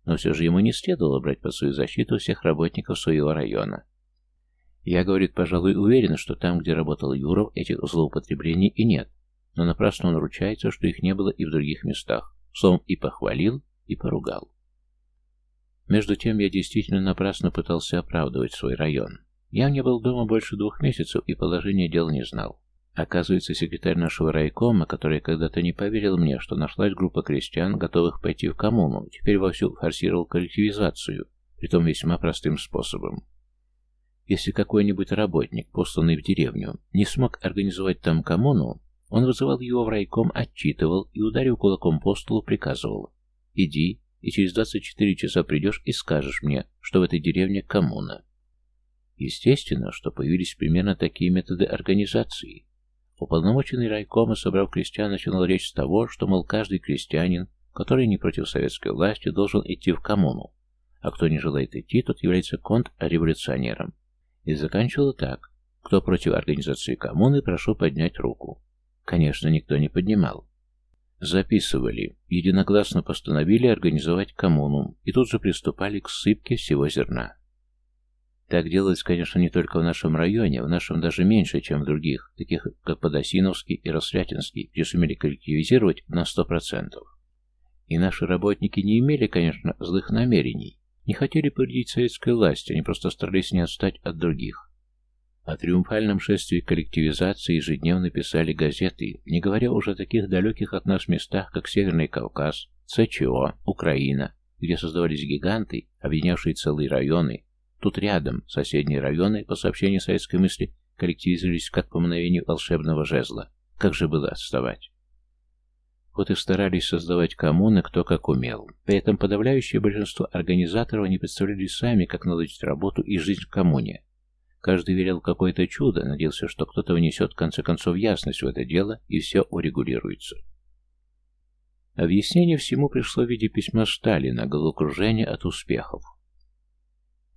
но все же ему не следовало брать под свою защиту всех работников своего района. Я, говорит, пожалуй, уверен, что там, где работал Юров, этих злоупотреблений и нет, но напрасно он ручается, что их не было и в других местах. Словом, и похвалил, и поругал. Между тем, я действительно напрасно пытался оправдывать свой район. Я не был дома больше двух месяцев и положение дел не знал. Оказывается, секретарь нашего райкома, который когда-то не поверил мне, что нашлась группа крестьян, готовых пойти в коммуну, теперь вовсю форсировал коллективизацию, притом весьма простым способом. Если какой-нибудь работник, посланный в деревню, не смог организовать там коммуну, он вызывал его в райком, отчитывал и, ударив кулаком по столу, приказывал «Иди, и через 24 часа придешь и скажешь мне, что в этой деревне коммуна». Естественно, что появились примерно такие методы организации. Уполномоченный райкома, собрав крестьян, начинал речь с того, что, мол, каждый крестьянин, который не против советской власти, должен идти в коммуну, а кто не желает идти, тот является контрреволюционером. И заканчивала так. Кто против организации коммуны, прошу поднять руку. Конечно, никто не поднимал. Записывали. Единогласно постановили организовать коммуну, и тут же приступали к сыпке всего зерна. Так делалось, конечно, не только в нашем районе, в нашем даже меньше, чем в других, таких как Подосиновский и Рослятинский, где сумели коллективизировать на сто процентов. И наши работники не имели, конечно, злых намерений, не хотели повредить советской власти, они просто старались не отстать от других. О триумфальном шествии коллективизации ежедневно писали газеты, не говоря уже о таких далеких от нас местах, как Северный Кавказ, ЦЧО, Украина, где создавались гиганты, объединявшие целые районы. Тут рядом соседние районы, по сообщению советской мысли, коллективизировались как по мгновению волшебного жезла. Как же было отставать? Вот и старались создавать коммуны кто как умел. При этом подавляющее большинство организаторов не представляли сами, как наладить работу и жизнь в коммуне. Каждый верил в какое-то чудо, надеялся, что кто-то внесет в конце концов ясность в это дело, и все урегулируется. Объяснение всему пришло в виде письма Сталина, головокружения от успехов.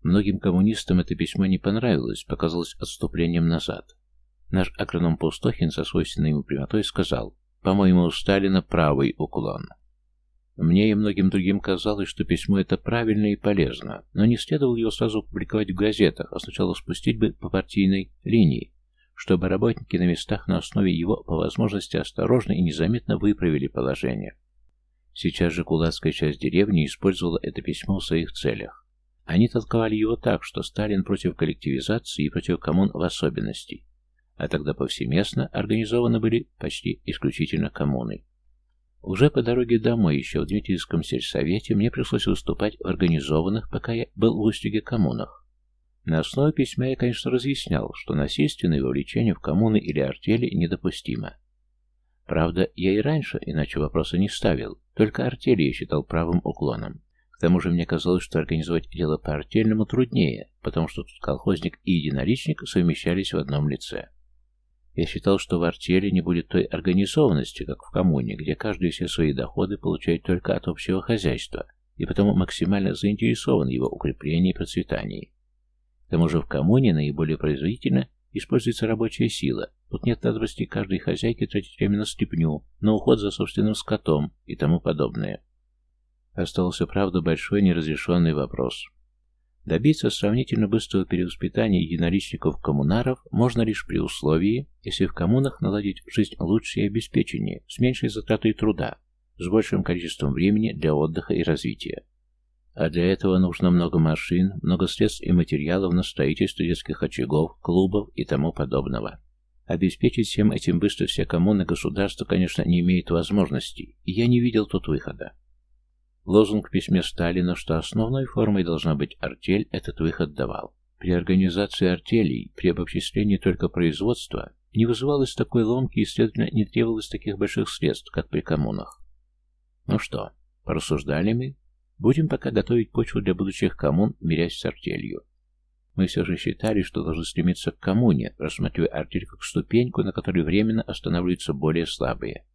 Многим коммунистам это письмо не понравилось, показалось отступлением назад. Наш агроном Пустохин со свойственной ему прямотой сказал, по-моему, у Сталина правый уклон. Мне и многим другим казалось, что письмо это правильно и полезно, но не следовало его сразу публиковать в газетах, а сначала спустить бы по партийной линии, чтобы работники на местах на основе его по возможности осторожно и незаметно выправили положение. Сейчас же кулацкая часть деревни использовала это письмо в своих целях. Они толковали его так, что Сталин против коллективизации и против коммун в особенности а тогда повсеместно организованы были почти исключительно коммуны. Уже по дороге домой, еще в Дмитриевском сельсовете, мне пришлось выступать в организованных, пока я был в Устюге, коммунах. На основе письма я, конечно, разъяснял, что насильственное вовлечение в коммуны или артели недопустимо. Правда, я и раньше иначе вопроса не ставил, только артели я считал правым уклоном. К тому же мне казалось, что организовать дело по артельному труднее, потому что тут колхозник и единоличник совмещались в одном лице. Я считал, что в артели не будет той организованности, как в коммуне, где каждый все свои доходы получает только от общего хозяйства, и потому максимально заинтересован его укреплении и процветании. К тому же в коммуне наиболее производительно используется рабочая сила. Тут нет надобности каждой хозяйки тратить время на степню, на уход за собственным скотом и тому подобное. Остался, правда, большой неразрешенный вопрос. Добиться сравнительно быстрого перевоспитания единоличников-коммунаров можно лишь при условии, если в коммунах наладить жизнь лучше и обеспеченнее, с меньшей затратой труда, с большим количеством времени для отдыха и развития. А для этого нужно много машин, много средств и материалов на строительство детских очагов, клубов и тому подобного. Обеспечить всем этим быстро все коммуны государство, конечно, не имеет возможности, и я не видел тут выхода. Лозунг в письме Сталина, что основной формой должна быть артель, этот выход давал. При организации артелей, при обобществлении только производства, не вызывалось такой ломки и, следовательно, не требовалось таких больших средств, как при коммунах. Ну что, порассуждали мы? Будем пока готовить почву для будущих коммун, мирясь с артелью. Мы все же считали, что должны стремиться к коммуне, рассматривая артель как ступеньку, на которой временно останавливаются более слабые.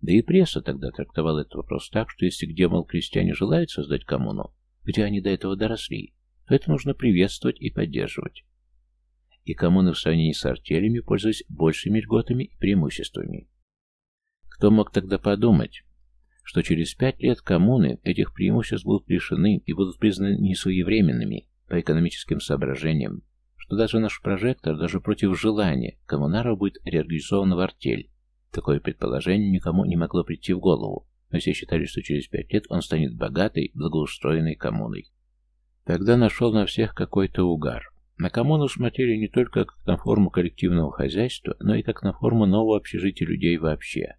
Да и пресса тогда трактовала этот вопрос так, что если где, мол, крестьяне желают создать коммуну, где они до этого доросли, то это нужно приветствовать и поддерживать. и коммуны в сравнении с артелями пользовались большими льготами и преимуществами. Кто мог тогда подумать, что через пять лет коммуны этих преимуществ будут лишены и будут признаны несвоевременными по экономическим соображениям, что даже наш прожектор, даже против желания, коммунара будет реорганизован в артель. Такое предположение никому не могло прийти в голову, но все считали, что через пять лет он станет богатой, благоустроенной коммуной. Тогда нашел на всех какой-то угар. На коммуну смотрели не только как на форму коллективного хозяйства, но и как на форму нового общежития людей вообще.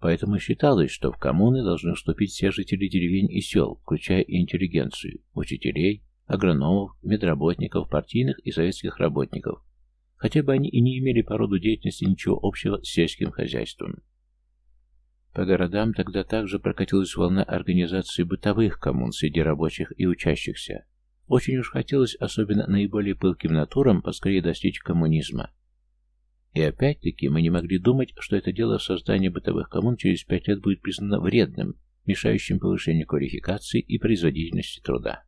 Поэтому считалось, что в коммуны должны вступить все жители деревень и сел, включая интеллигенцию, учителей, агрономов, медработников, партийных и советских работников, хотя бы они и не имели по роду деятельности ничего общего с сельским хозяйством. По городам тогда также прокатилась волна организации бытовых коммун среди рабочих и учащихся. Очень уж хотелось, особенно наиболее пылким натурам, поскорее достичь коммунизма. И опять-таки мы не могли думать, что это дело создания бытовых коммун через пять лет будет признано вредным, мешающим повышению квалификации и производительности труда.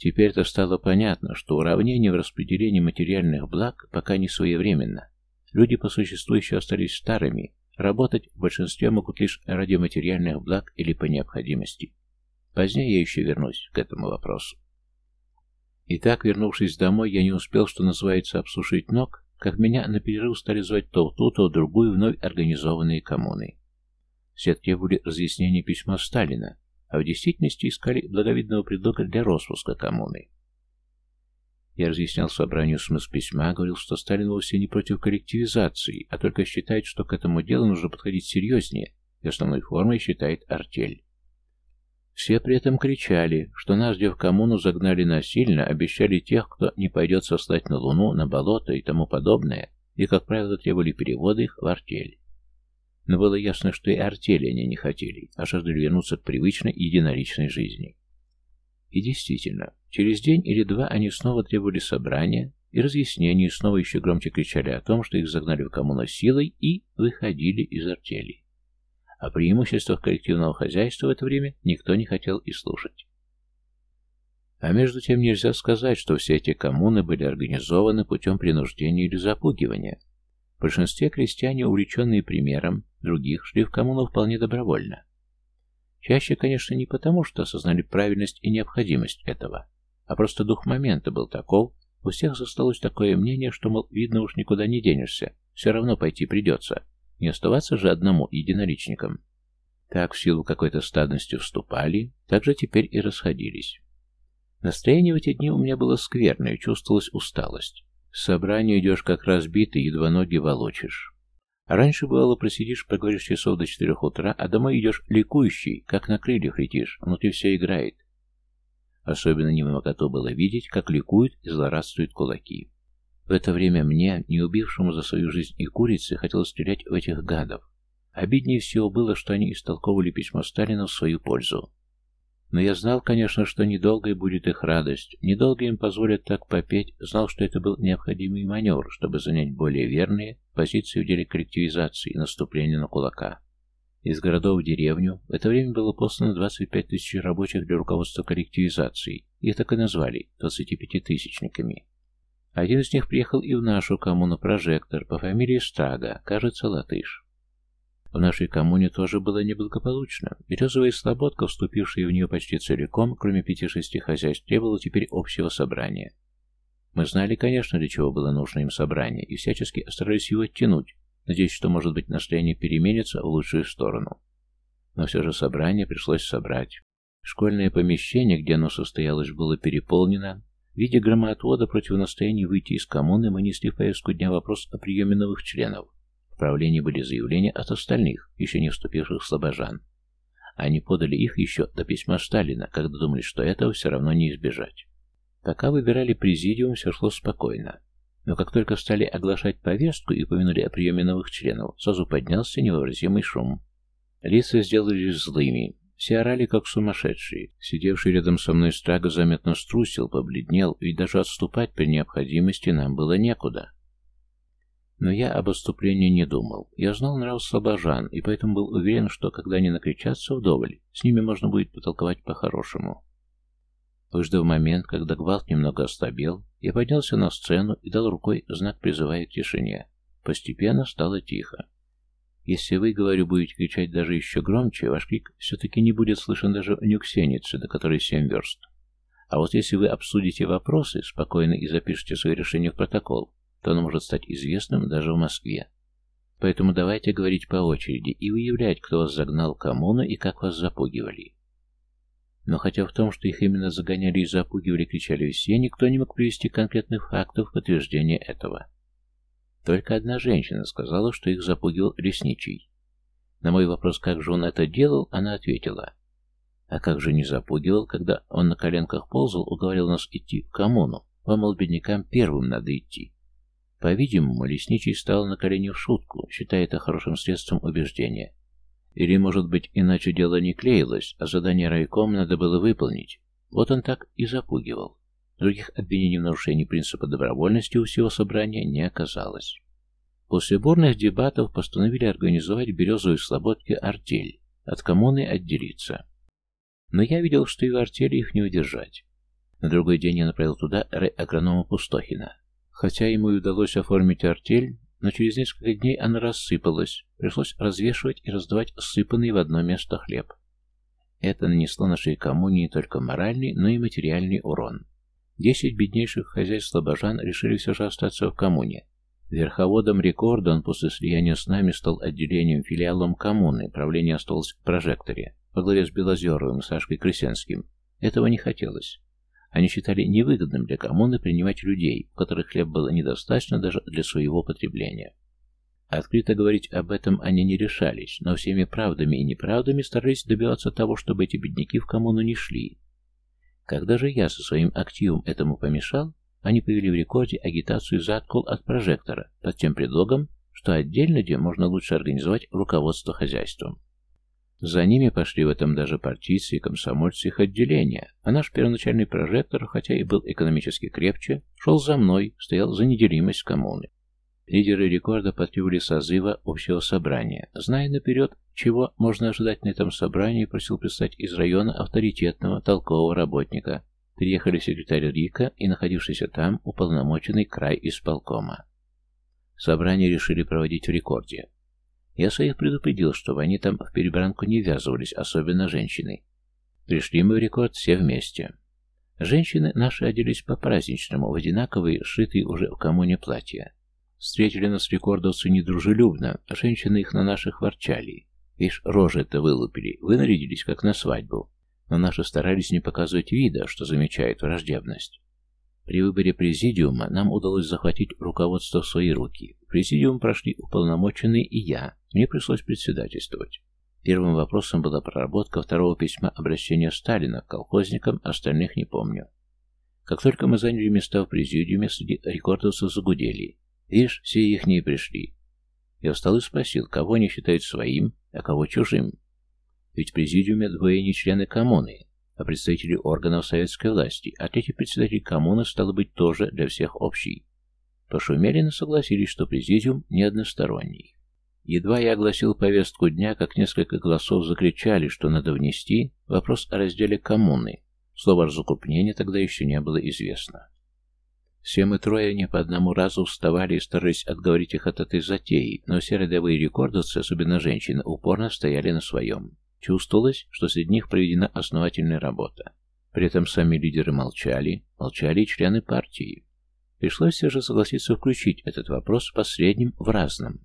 Теперь-то стало понятно, что уравнение в распределении материальных благ пока не своевременно. Люди по существу еще остались старыми, работать в большинстве могут лишь ради материальных благ или по необходимости. Позднее я еще вернусь к этому вопросу. Итак, вернувшись домой, я не успел, что называется, обсушить ног, как меня на перерыв стали звать то в ту, то в другую вновь организованные коммуны. Все требовали разъяснения письма Сталина, а в действительности искали благовидного предлога для распуска коммуны. Я разъяснял собранию смысл письма, говорил, что Сталин вовсе не против коллективизации, а только считает, что к этому делу нужно подходить серьезнее, и основной формой считает артель. Все при этом кричали, что нас где в коммуну загнали насильно, обещали тех, кто не пойдет сослать на Луну, на болото и тому подобное, и, как правило, требовали перевода их в артель. Но было ясно, что и артели они не хотели, а жаждали вернуться к привычной единоличной жизни. И действительно, через день или два они снова требовали собрания и разъяснений, и снова еще громче кричали о том, что их загнали в коммуну силой и выходили из артели. О преимуществах коллективного хозяйства в это время никто не хотел и слушать. А между тем нельзя сказать, что все эти коммуны были организованы путем принуждения или запугивания. В большинстве крестьяне, увлеченные примером, других шли в коммуну вполне добровольно. Чаще, конечно, не потому, что осознали правильность и необходимость этого, а просто дух момента был таков, у всех засталось такое мнение, что, мол, видно уж никуда не денешься, все равно пойти придется, не оставаться же одному единоличником. Так в силу какой-то стадности вступали, так же теперь и расходились. Настроение в эти дни у меня было скверное, чувствовалась усталость. С собрания идешь как разбитый, едва ноги волочишь. Раньше бывало просидишь, поговоришь часов до четырех утра, а домой идешь ликующий, как на крыльях летишь, внутри все играет. Особенно немогото было видеть, как ликуют и злорадствуют кулаки. В это время мне, не убившему за свою жизнь и курицы, хотелось стрелять в этих гадов. Обиднее всего было, что они истолковывали письмо Сталина в свою пользу. Но я знал, конечно, что недолгой будет их радость, недолго им позволят так попеть, знал, что это был необходимый маневр, чтобы занять более верные позиции в деле коллективизации и наступления на кулака. Из городов в деревню в это время было послано 25 тысяч рабочих для руководства коллективизацией, их так и назвали 25-тысячниками. Один из них приехал и в нашу коммуну прожектор по фамилии Страга, кажется, латыш. В нашей коммуне тоже было неблагополучно. Березовая слободка, вступившая в нее почти целиком, кроме пяти-шести хозяйств, требовала теперь общего собрания. Мы знали, конечно, для чего было нужно им собрание, и всячески старались его оттянуть, надеясь, что, может быть, настроение переменится в лучшую сторону. Но все же собрание пришлось собрать. Школьное помещение, где оно состоялось, было переполнено, в виде громоотвода настояния выйти из коммуны мы несли в повестку дня вопрос о приеме новых членов. В правлении были заявления от остальных, еще не вступивших слабожан. Они подали их еще до письма Сталина, когда думали, что этого все равно не избежать. Пока выбирали президиум, все шло спокойно. Но как только стали оглашать повестку и упомянули о приеме новых членов, сразу поднялся невообразимый шум. Лица сделались злыми, все орали, как сумасшедшие. Сидевший рядом со мной Страга заметно струсил, побледнел, ведь даже отступать при необходимости нам было некуда. Но я об отступлении не думал. Я знал нрав слабожан, и поэтому был уверен, что когда они накричатся вдоволь, с ними можно будет потолковать по-хорошему. Выждав момент, когда гвалт немного ослабел, я поднялся на сцену и дал рукой знак, призывая к тишине. Постепенно стало тихо. Если вы, говорю, будете кричать даже еще громче, ваш крик все-таки не будет слышен даже в Нюксенице, до которой семь верст. А вот если вы обсудите вопросы спокойно и запишете свои решения в протокол, то оно может стать известным даже в Москве. Поэтому давайте говорить по очереди и выявлять, кто вас загнал коммуну и как вас запугивали. Но хотя в том, что их именно загоняли и запугивали, кричали все, никто не мог привести конкретных фактов в подтверждение этого. Только одна женщина сказала, что их запугивал лесничий. На мой вопрос, как же он это делал, она ответила. А как же не запугивал, когда он на коленках ползал, уговорил нас идти в коммуну. Вам, мол, беднякам, первым надо идти. По-видимому, лесничий стал на колени в шутку, считая это хорошим средством убеждения. Или, может быть, иначе дело не клеилось, а задание райком надо было выполнить. Вот он так и запугивал. Других обвинений в нарушении принципа добровольности у всего собрания не оказалось. После бурных дебатов постановили организовать в Березовой Слободке артель, от коммуны отделиться. Но я видел, что и в артели их не удержать. На другой день я направил туда агронома Пустохина. Хотя ему и удалось оформить артель, но через несколько дней она рассыпалась. Пришлось развешивать и раздавать сыпанный в одно место хлеб. Это нанесло нашей коммуне не только моральный, но и материальный урон. Десять беднейших хозяйств слобожан решили все же остаться в коммуне. Верховодом рекорда он после слияния с нами стал отделением, филиалом коммуны, правление осталось в прожекторе, во главе с Белозеровым и Сашкой Крысенским. Этого не хотелось. Они считали невыгодным для коммуны принимать людей, у которых хлеб было недостаточно даже для своего потребления. Открыто говорить об этом они не решались, но всеми правдами и неправдами старались добиваться того, чтобы эти бедняки в коммуну не шли, когда же я со своим активом этому помешал, они повели в рекорде агитацию за откол от прожектора под тем предлогом, что отдельно где можно лучше организовать руководство хозяйством. За ними пошли в этом даже партийцы и комсомольцы их отделения, а наш первоначальный прожектор, хотя и был экономически крепче, шел за мной, стоял за неделимость коммуны. Лидеры рекорда потребовали созыва общего собрания. Зная наперед, чего можно ожидать на этом собрании, просил прислать из района авторитетного, толкового работника. Приехали секретарь Рика и находившийся там уполномоченный край исполкома. Собрание решили проводить в рекорде. Я своих предупредил, чтобы они там в перебранку не ввязывались, особенно женщины. Пришли мы в рекорд все вместе. Женщины наши оделись по-праздничному, в одинаковые, сшитые уже в коммуне платья. Встретили нас рекордовцы недружелюбно, женщины их на наших ворчали. Ишь, рожи-то вылупили, вы нарядились, как на свадьбу. Но наши старались не показывать вида, что замечают враждебность. При выборе президиума нам удалось захватить руководство в свои руки. Президиум прошли уполномоченные и я. Мне пришлось председательствовать. Первым вопросом была проработка второго письма обращения Сталина к колхозникам, остальных не помню. Как только мы заняли места в президиуме, среди рекордовцев загудели. Видишь, все ихние пришли. Я встал и спросил, кого они считают своим, а кого чужим. Ведь в президиуме двое не члены коммуны, а представители органов советской власти, а третий председатель коммуны стало быть тоже для всех общий. Пошумели, но согласились, что президиум не односторонний. Едва я огласил повестку дня, как несколько голосов закричали, что надо внести вопрос о разделе коммуны. Слово «разукупнение» тогда еще не было известно. Все мы трое не по одному разу вставали и старались отговорить их от этой затеи, но все рядовые рекордовцы, особенно женщины, упорно стояли на своем. Чувствовалось, что среди них проведена основательная работа. При этом сами лидеры молчали, молчали и члены партии. Пришлось все же согласиться включить этот вопрос последним в разном.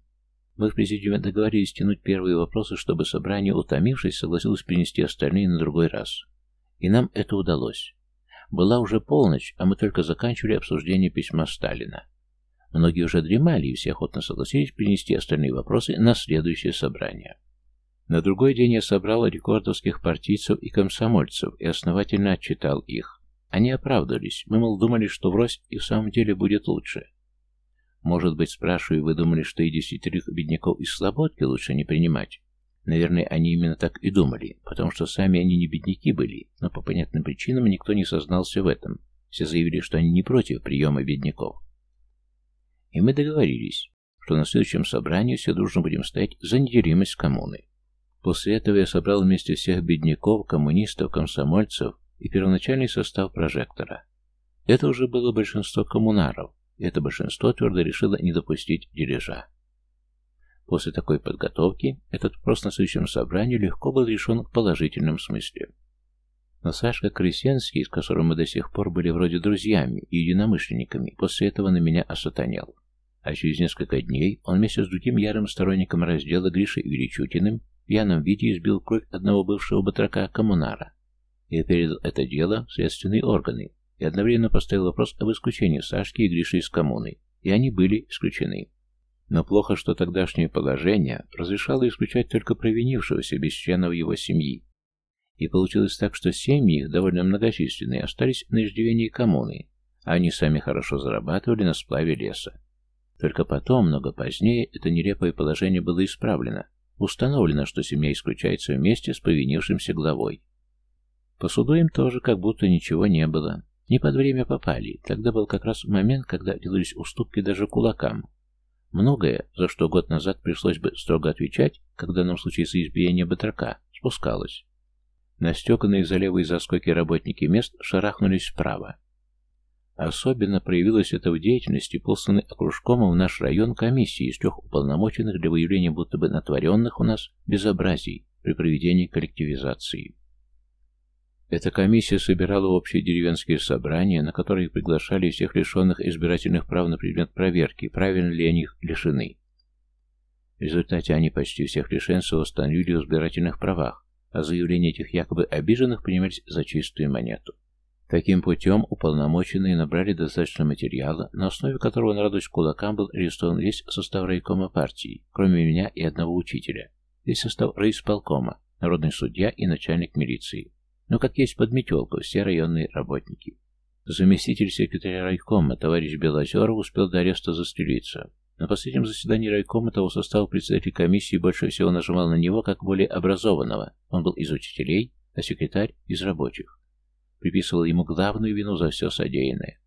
Мы в президиуме договорились тянуть первые вопросы, чтобы собрание, утомившись, согласилось принести остальные на другой раз. И нам это удалось. Была уже полночь, а мы только заканчивали обсуждение письма Сталина. Многие уже дремали, и все охотно согласились принести остальные вопросы на следующее собрание. На другой день я собрал рекордовских партийцев и комсомольцев и основательно отчитал их. Они оправдывались. Мы, мол, думали, что врозь и в самом деле будет лучше. Может быть, спрашиваю, вы думали, что и десятерых бедняков из Слободки лучше не принимать? Наверное, они именно так и думали, потому что сами они не бедняки были, но по понятным причинам никто не сознался в этом. Все заявили, что они не против приема бедняков. И мы договорились, что на следующем собрании все дружно будем стоять за неделимость коммуны. После этого я собрал вместе всех бедняков, коммунистов, комсомольцев и первоначальный состав прожектора. Это уже было большинство коммунаров, это большинство твердо решило не допустить дележа. После такой подготовки этот вопрос на следующем собрании легко был решен в положительном смысле. Но Сашка Крысенский, с которым мы до сих пор были вроде друзьями и единомышленниками, после этого на меня осатанел. А через несколько дней он вместе с другим ярым сторонником раздела Гришей Величутиным в пьяном виде избил кровь одного бывшего батрака коммунара. Я передал это дело в следственные органы и одновременно поставил вопрос об исключении Сашки и Гриши из коммуны, и они были исключены. Но плохо, что тогдашнее положение разрешало исключать только провинившегося без членов его семьи. И получилось так, что семьи их, довольно многочисленные, остались на иждивении коммуны, а они сами хорошо зарабатывали на сплаве леса. Только потом, много позднее, это нелепое положение было исправлено. Установлено, что семья исключается вместе с повинившимся главой. По суду им тоже как будто ничего не было. Не под время попали. Тогда был как раз момент, когда делались уступки даже кулакам. Многое, за что год назад пришлось бы строго отвечать, как в данном случае за избиение батрака, спускалось. Настеканные за левые заскоки работники мест шарахнулись вправо. Особенно проявилось это в деятельности, посланной окружкомом в наш район комиссии из трех уполномоченных для выявления будто бы натворенных у нас безобразий при проведении коллективизации. Эта комиссия собирала общие деревенские собрания, на которые приглашали всех лишенных избирательных прав на предмет проверки, правильно ли они их лишены. В результате они почти всех лишенцев установили в избирательных правах, а заявления этих якобы обиженных принимались за чистую монету. Таким путем уполномоченные набрали достаточно материала, на основе которого на радость кулакам был арестован весь состав райкома партии, кроме меня и одного учителя, весь состав райисполкома, народный судья и начальник милиции. Но как есть подметелка, все районные работники. Заместитель секретаря райкома, товарищ Белозеров, успел до ареста застрелиться. На последнем заседании райкома того состава председатель комиссии больше всего нажимал на него как более образованного. Он был из учителей, а секретарь – из рабочих приписывал ему главную вину за все содеянное.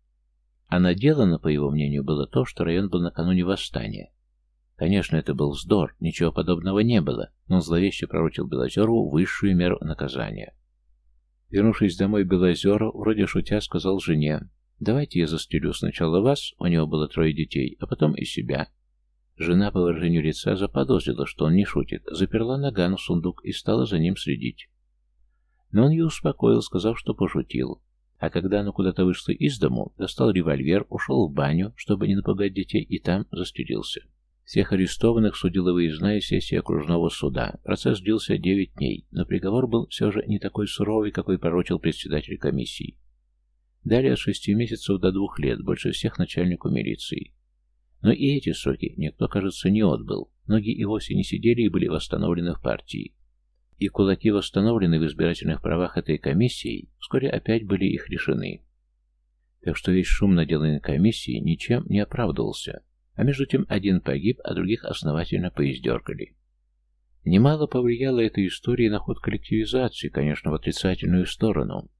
А наделано, по его мнению, было то, что район был накануне восстания. Конечно, это был вздор, ничего подобного не было, но он зловеще пророчил Белозерову высшую меру наказания. Вернувшись домой, Белозеров, вроде шутя, сказал жене, «Давайте я застрелю сначала вас, у него было трое детей, а потом и себя». Жена по выражению лица заподозрила, что он не шутит, заперла наган в сундук и стала за ним следить. Но он ее успокоил, сказав, что пошутил. А когда она куда-то вышла из дому, достал револьвер, ушел в баню, чтобы не напугать детей, и там застрелился. Всех арестованных судила выездная сессия окружного суда. Процесс длился 9 дней, но приговор был все же не такой суровый, какой пророчил председатель комиссии. Далее от шести месяцев до двух лет, больше всех начальнику милиции. Но и эти сроки никто, кажется, не отбыл. Многие и вовсе не сидели и были восстановлены в партии и кулаки, восстановленные в избирательных правах этой комиссией, вскоре опять были их лишены. Так что весь шум наделанной комиссии ничем не оправдывался, а между тем один погиб, а других основательно поиздергали. Немало повлияла эта история на ход коллективизации, конечно, в отрицательную сторону.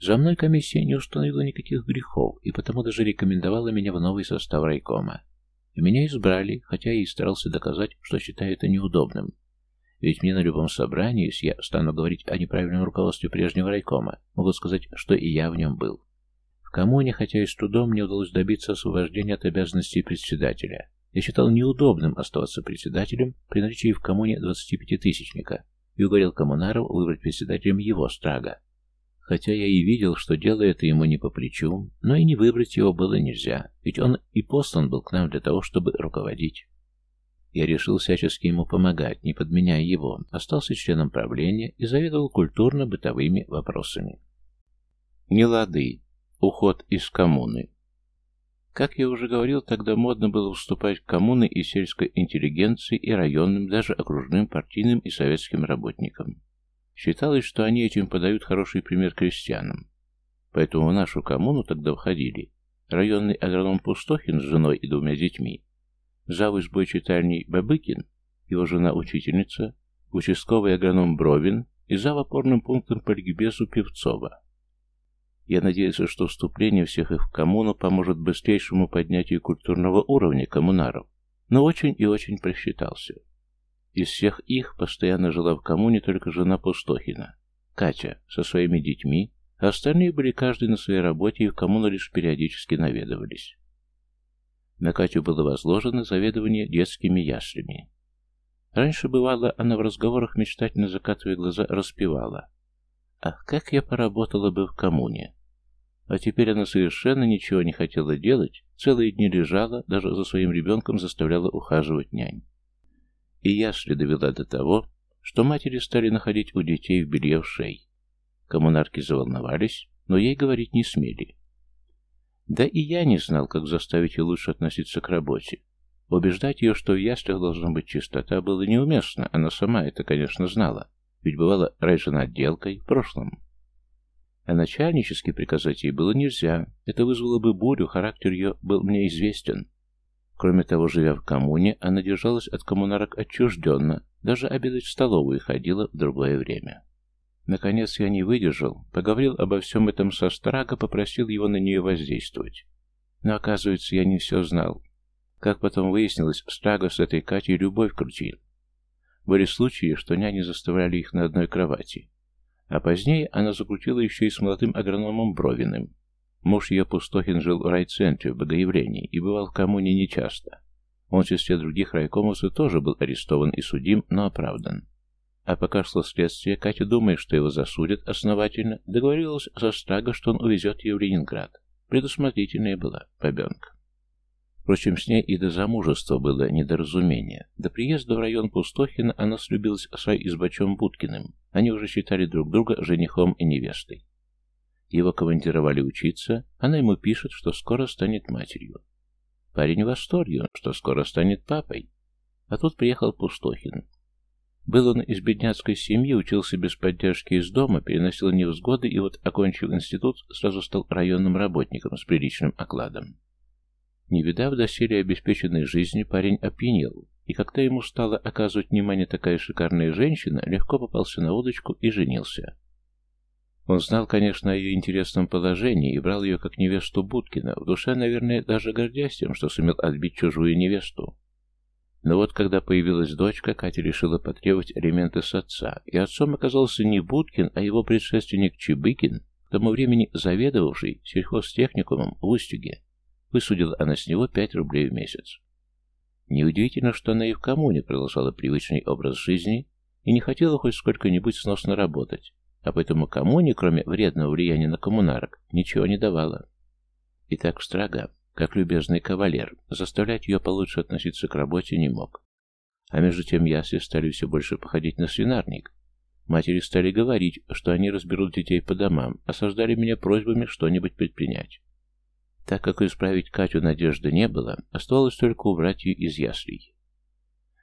За мной комиссия не установила никаких грехов, и потому даже рекомендовала меня в новый состав райкома. Меня избрали, хотя я и старался доказать, что считаю это неудобным, ведь мне на любом собрании, если я стану говорить о неправильном руководстве прежнего райкома, могут сказать, что и я в нем был. В коммуне, хотя и с трудом, мне удалось добиться освобождения от обязанностей председателя. Я считал неудобным оставаться председателем при наличии в коммуне 25-тысячника и уговорил коммунаров выбрать председателем его страга. Хотя я и видел, что дело это ему не по плечу, но и не выбрать его было нельзя, ведь он и послан был к нам для того, чтобы руководить. Я решил всячески ему помогать, не подменяя его, остался членом правления и заведовал культурно-бытовыми вопросами. Нелады. Уход из коммуны. Как я уже говорил, тогда модно было уступать коммуны и сельской интеллигенции, и районным, даже окружным партийным и советским работникам. Считалось, что они этим подают хороший пример крестьянам. Поэтому в нашу коммуну тогда входили районный агроном Пустохин с женой и двумя детьми, завуч читальней Бабыкин, его жена-учительница, участковый агроном Бровин и зав. опорным пунктом по ликбезу Певцова. Я надеялся, что вступление всех их в коммуну поможет быстрейшему поднятию культурного уровня коммунаров, но очень и очень просчитался. Из всех их постоянно жила в коммуне только жена Пустохина, Катя, со своими детьми, а остальные были каждый на своей работе и в коммуну лишь периодически наведывались. На Катю было возложено заведование детскими яслями. Раньше, бывало, она в разговорах, мечтательно закатывая глаза, распевала. «Ах, как я поработала бы в коммуне!» А теперь она совершенно ничего не хотела делать, целые дни лежала, даже за своим ребенком заставляла ухаживать нянь. И ясли довела до того, что матери стали находить у детей в белье в шей. Коммунарки заволновались, но ей говорить не смели. Да и я не знал, как заставить ее лучше относиться к работе. Убеждать ее, что в яслях должна быть чистота, было неуместно, она сама это, конечно, знала, ведь бывала раньше отделкой в прошлом. А начальнически приказать ей было нельзя, это вызвало бы бурю, характер ее был мне известен. Кроме того, живя в коммуне, она держалась от коммунарок отчужденно, даже обедать в столовую ходила в другое время. Наконец я не выдержал, поговорил обо всем этом со Страга, попросил его на нее воздействовать. Но, оказывается, я не все знал. Как потом выяснилось, Страга с этой Катей любовь крутил. Были случаи, что няни заставляли их на одной кровати. А позднее она закрутила еще и с молодым агрономом Бровиным. Муж ее Пустохин жил в райцентре в Богоявлении и бывал в коммуне нечасто. Он в числе других райкомовцев тоже был арестован и судим, но оправдан. А пока шло следствие, Катя, думая, что его засудят основательно, договорилась со Страго, что он увезет ее в Ленинград. Предусмотрительная была побенка. Впрочем, с ней и до замужества было недоразумение. До приезда в район Пустохина она слюбилась с избачом Будкиным. Они уже считали друг друга женихом и невестой. Его командировали учиться, она ему пишет, что скоро станет матерью. Парень в восторге, что скоро станет папой. А тут приехал Пустохин. Был он из бедняцкой семьи, учился без поддержки из дома, переносил невзгоды и вот, окончив институт, сразу стал районным работником с приличным окладом. Не видав доселе обеспеченной жизни, парень опьянел, и когда ему стала оказывать внимание такая шикарная женщина, легко попался на удочку и женился. Он знал, конечно, о ее интересном положении и брал ее как невесту Будкина, в душе, наверное, даже гордясь тем, что сумел отбить чужую невесту. Но вот когда появилась дочка, Катя решила потребовать элементы с отца, и отцом оказался не Будкин, а его предшественник Чебыкин, к тому времени заведовавший сельхозтехникумом в Устюге. Высудила она с него пять рублей в месяц. Неудивительно, что она и в коммуне продолжала привычный образ жизни и не хотела хоть сколько-нибудь сносно работать, а поэтому коммуне, кроме вредного влияния на коммунарок, ничего не давала. И так строго как любезный кавалер, заставлять ее получше относиться к работе не мог. А между тем ясли стали все больше походить на свинарник. Матери стали говорить, что они разберут детей по домам, осаждали меня просьбами что-нибудь предпринять. Так как исправить Катю надежды не было, оставалось только убрать ее из яслей.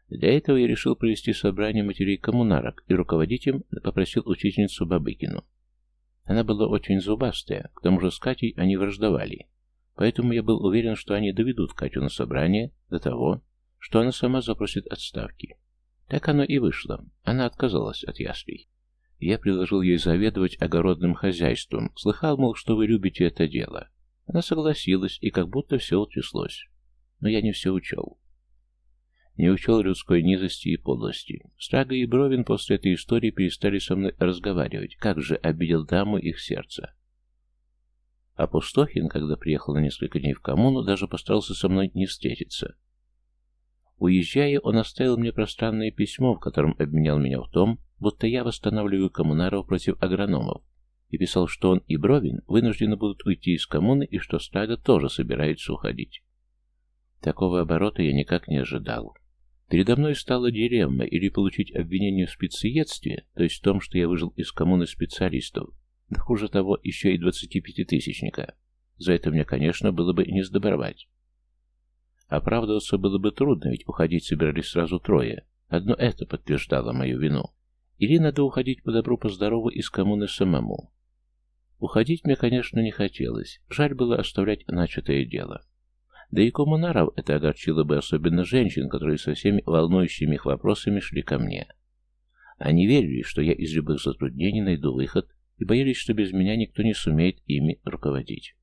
Для этого я решил провести собрание матерей-коммунарок и руководить им попросил учительницу Бабыкину. Она была очень зубастая, к тому же с Катей они враждовали, Поэтому я был уверен, что они доведут Катю на собрание до того, что она сама запросит отставки. Так оно и вышло. Она отказалась от яслей. Я предложил ей заведовать огородным хозяйством. Слыхал, мол, что вы любите это дело. Она согласилась, и как будто все утряслось. Но я не все учел. Не учел людской низости и подлости. Страга и Бровин после этой истории перестали со мной разговаривать. Как же обидел даму их сердце. А Пустохин, когда приехал на несколько дней в коммуну, даже постарался со мной не встретиться. Уезжая, он оставил мне пространное письмо, в котором обменял меня в том, будто я восстанавливаю коммунаров против агрономов, и писал, что он и Бровин вынуждены будут уйти из коммуны и что Стага тоже собирается уходить. Такого оборота я никак не ожидал. Передо мной стала дилемма или получить обвинение в специедстве, то есть в том, что я выжил из коммуны специалистов, да хуже того, еще и 25-тысячника. За это мне, конечно, было бы не сдобровать. Оправдываться было бы трудно, ведь уходить собирались сразу трое. Одно это подтверждало мою вину. Или надо уходить по добру, по из коммуны самому. Уходить мне, конечно, не хотелось. Жаль было оставлять начатое дело. Да и коммунаров это огорчило бы особенно женщин, которые со всеми волнующими их вопросами шли ко мне. Они верили, что я из любых затруднений найду выход, и боялись, что без меня никто не сумеет ими руководить.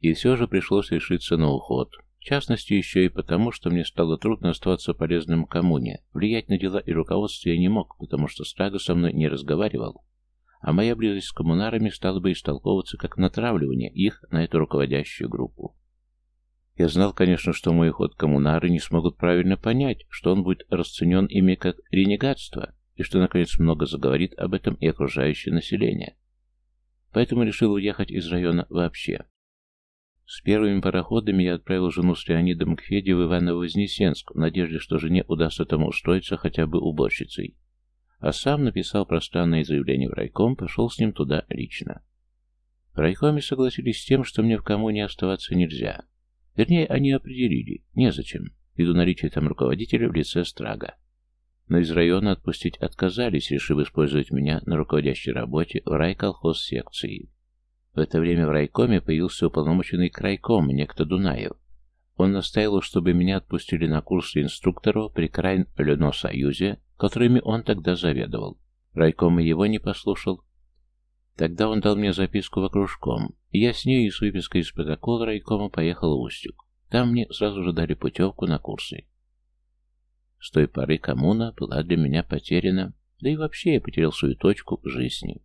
И все же пришлось решиться на уход. В частности, еще и потому, что мне стало трудно оставаться полезным коммуне. Влиять на дела и руководство я не мог, потому что Страга со мной не разговаривал. А моя близость с коммунарами стала бы истолковываться как натравливание их на эту руководящую группу. Я знал, конечно, что мой ход коммунары не смогут правильно понять, что он будет расценен ими как ренегатство, и что, наконец, много заговорит об этом и окружающее население. Поэтому решил уехать из района вообще. С первыми пароходами я отправил жену с Леонидом к Феде в Иваново-Вознесенск, в надежде, что жене удастся там устроиться хотя бы уборщицей. А сам написал пространное заявление в райком, пошел с ним туда лично. В райкоме согласились с тем, что мне в коммуне оставаться нельзя. Вернее, они определили, незачем, ввиду наличия там руководителя в лице Страга. Но из района отпустить отказались, решив использовать меня на руководящей работе в райколхоз секции. В это время в райкоме появился уполномоченный крайком, некто Дунаев. Он настаивал, чтобы меня отпустили на курсы инструкторов при Крайн-Лено-Союзе, которыми он тогда заведовал. Райком и его не послушал. Тогда он дал мне записку в окружком, и я с ней и с выпиской из протокола райкома поехал в Устюг. Там мне сразу же дали путевку на курсы. С той поры коммуна была для меня потеряна, да и вообще я потерял свою точку жизни.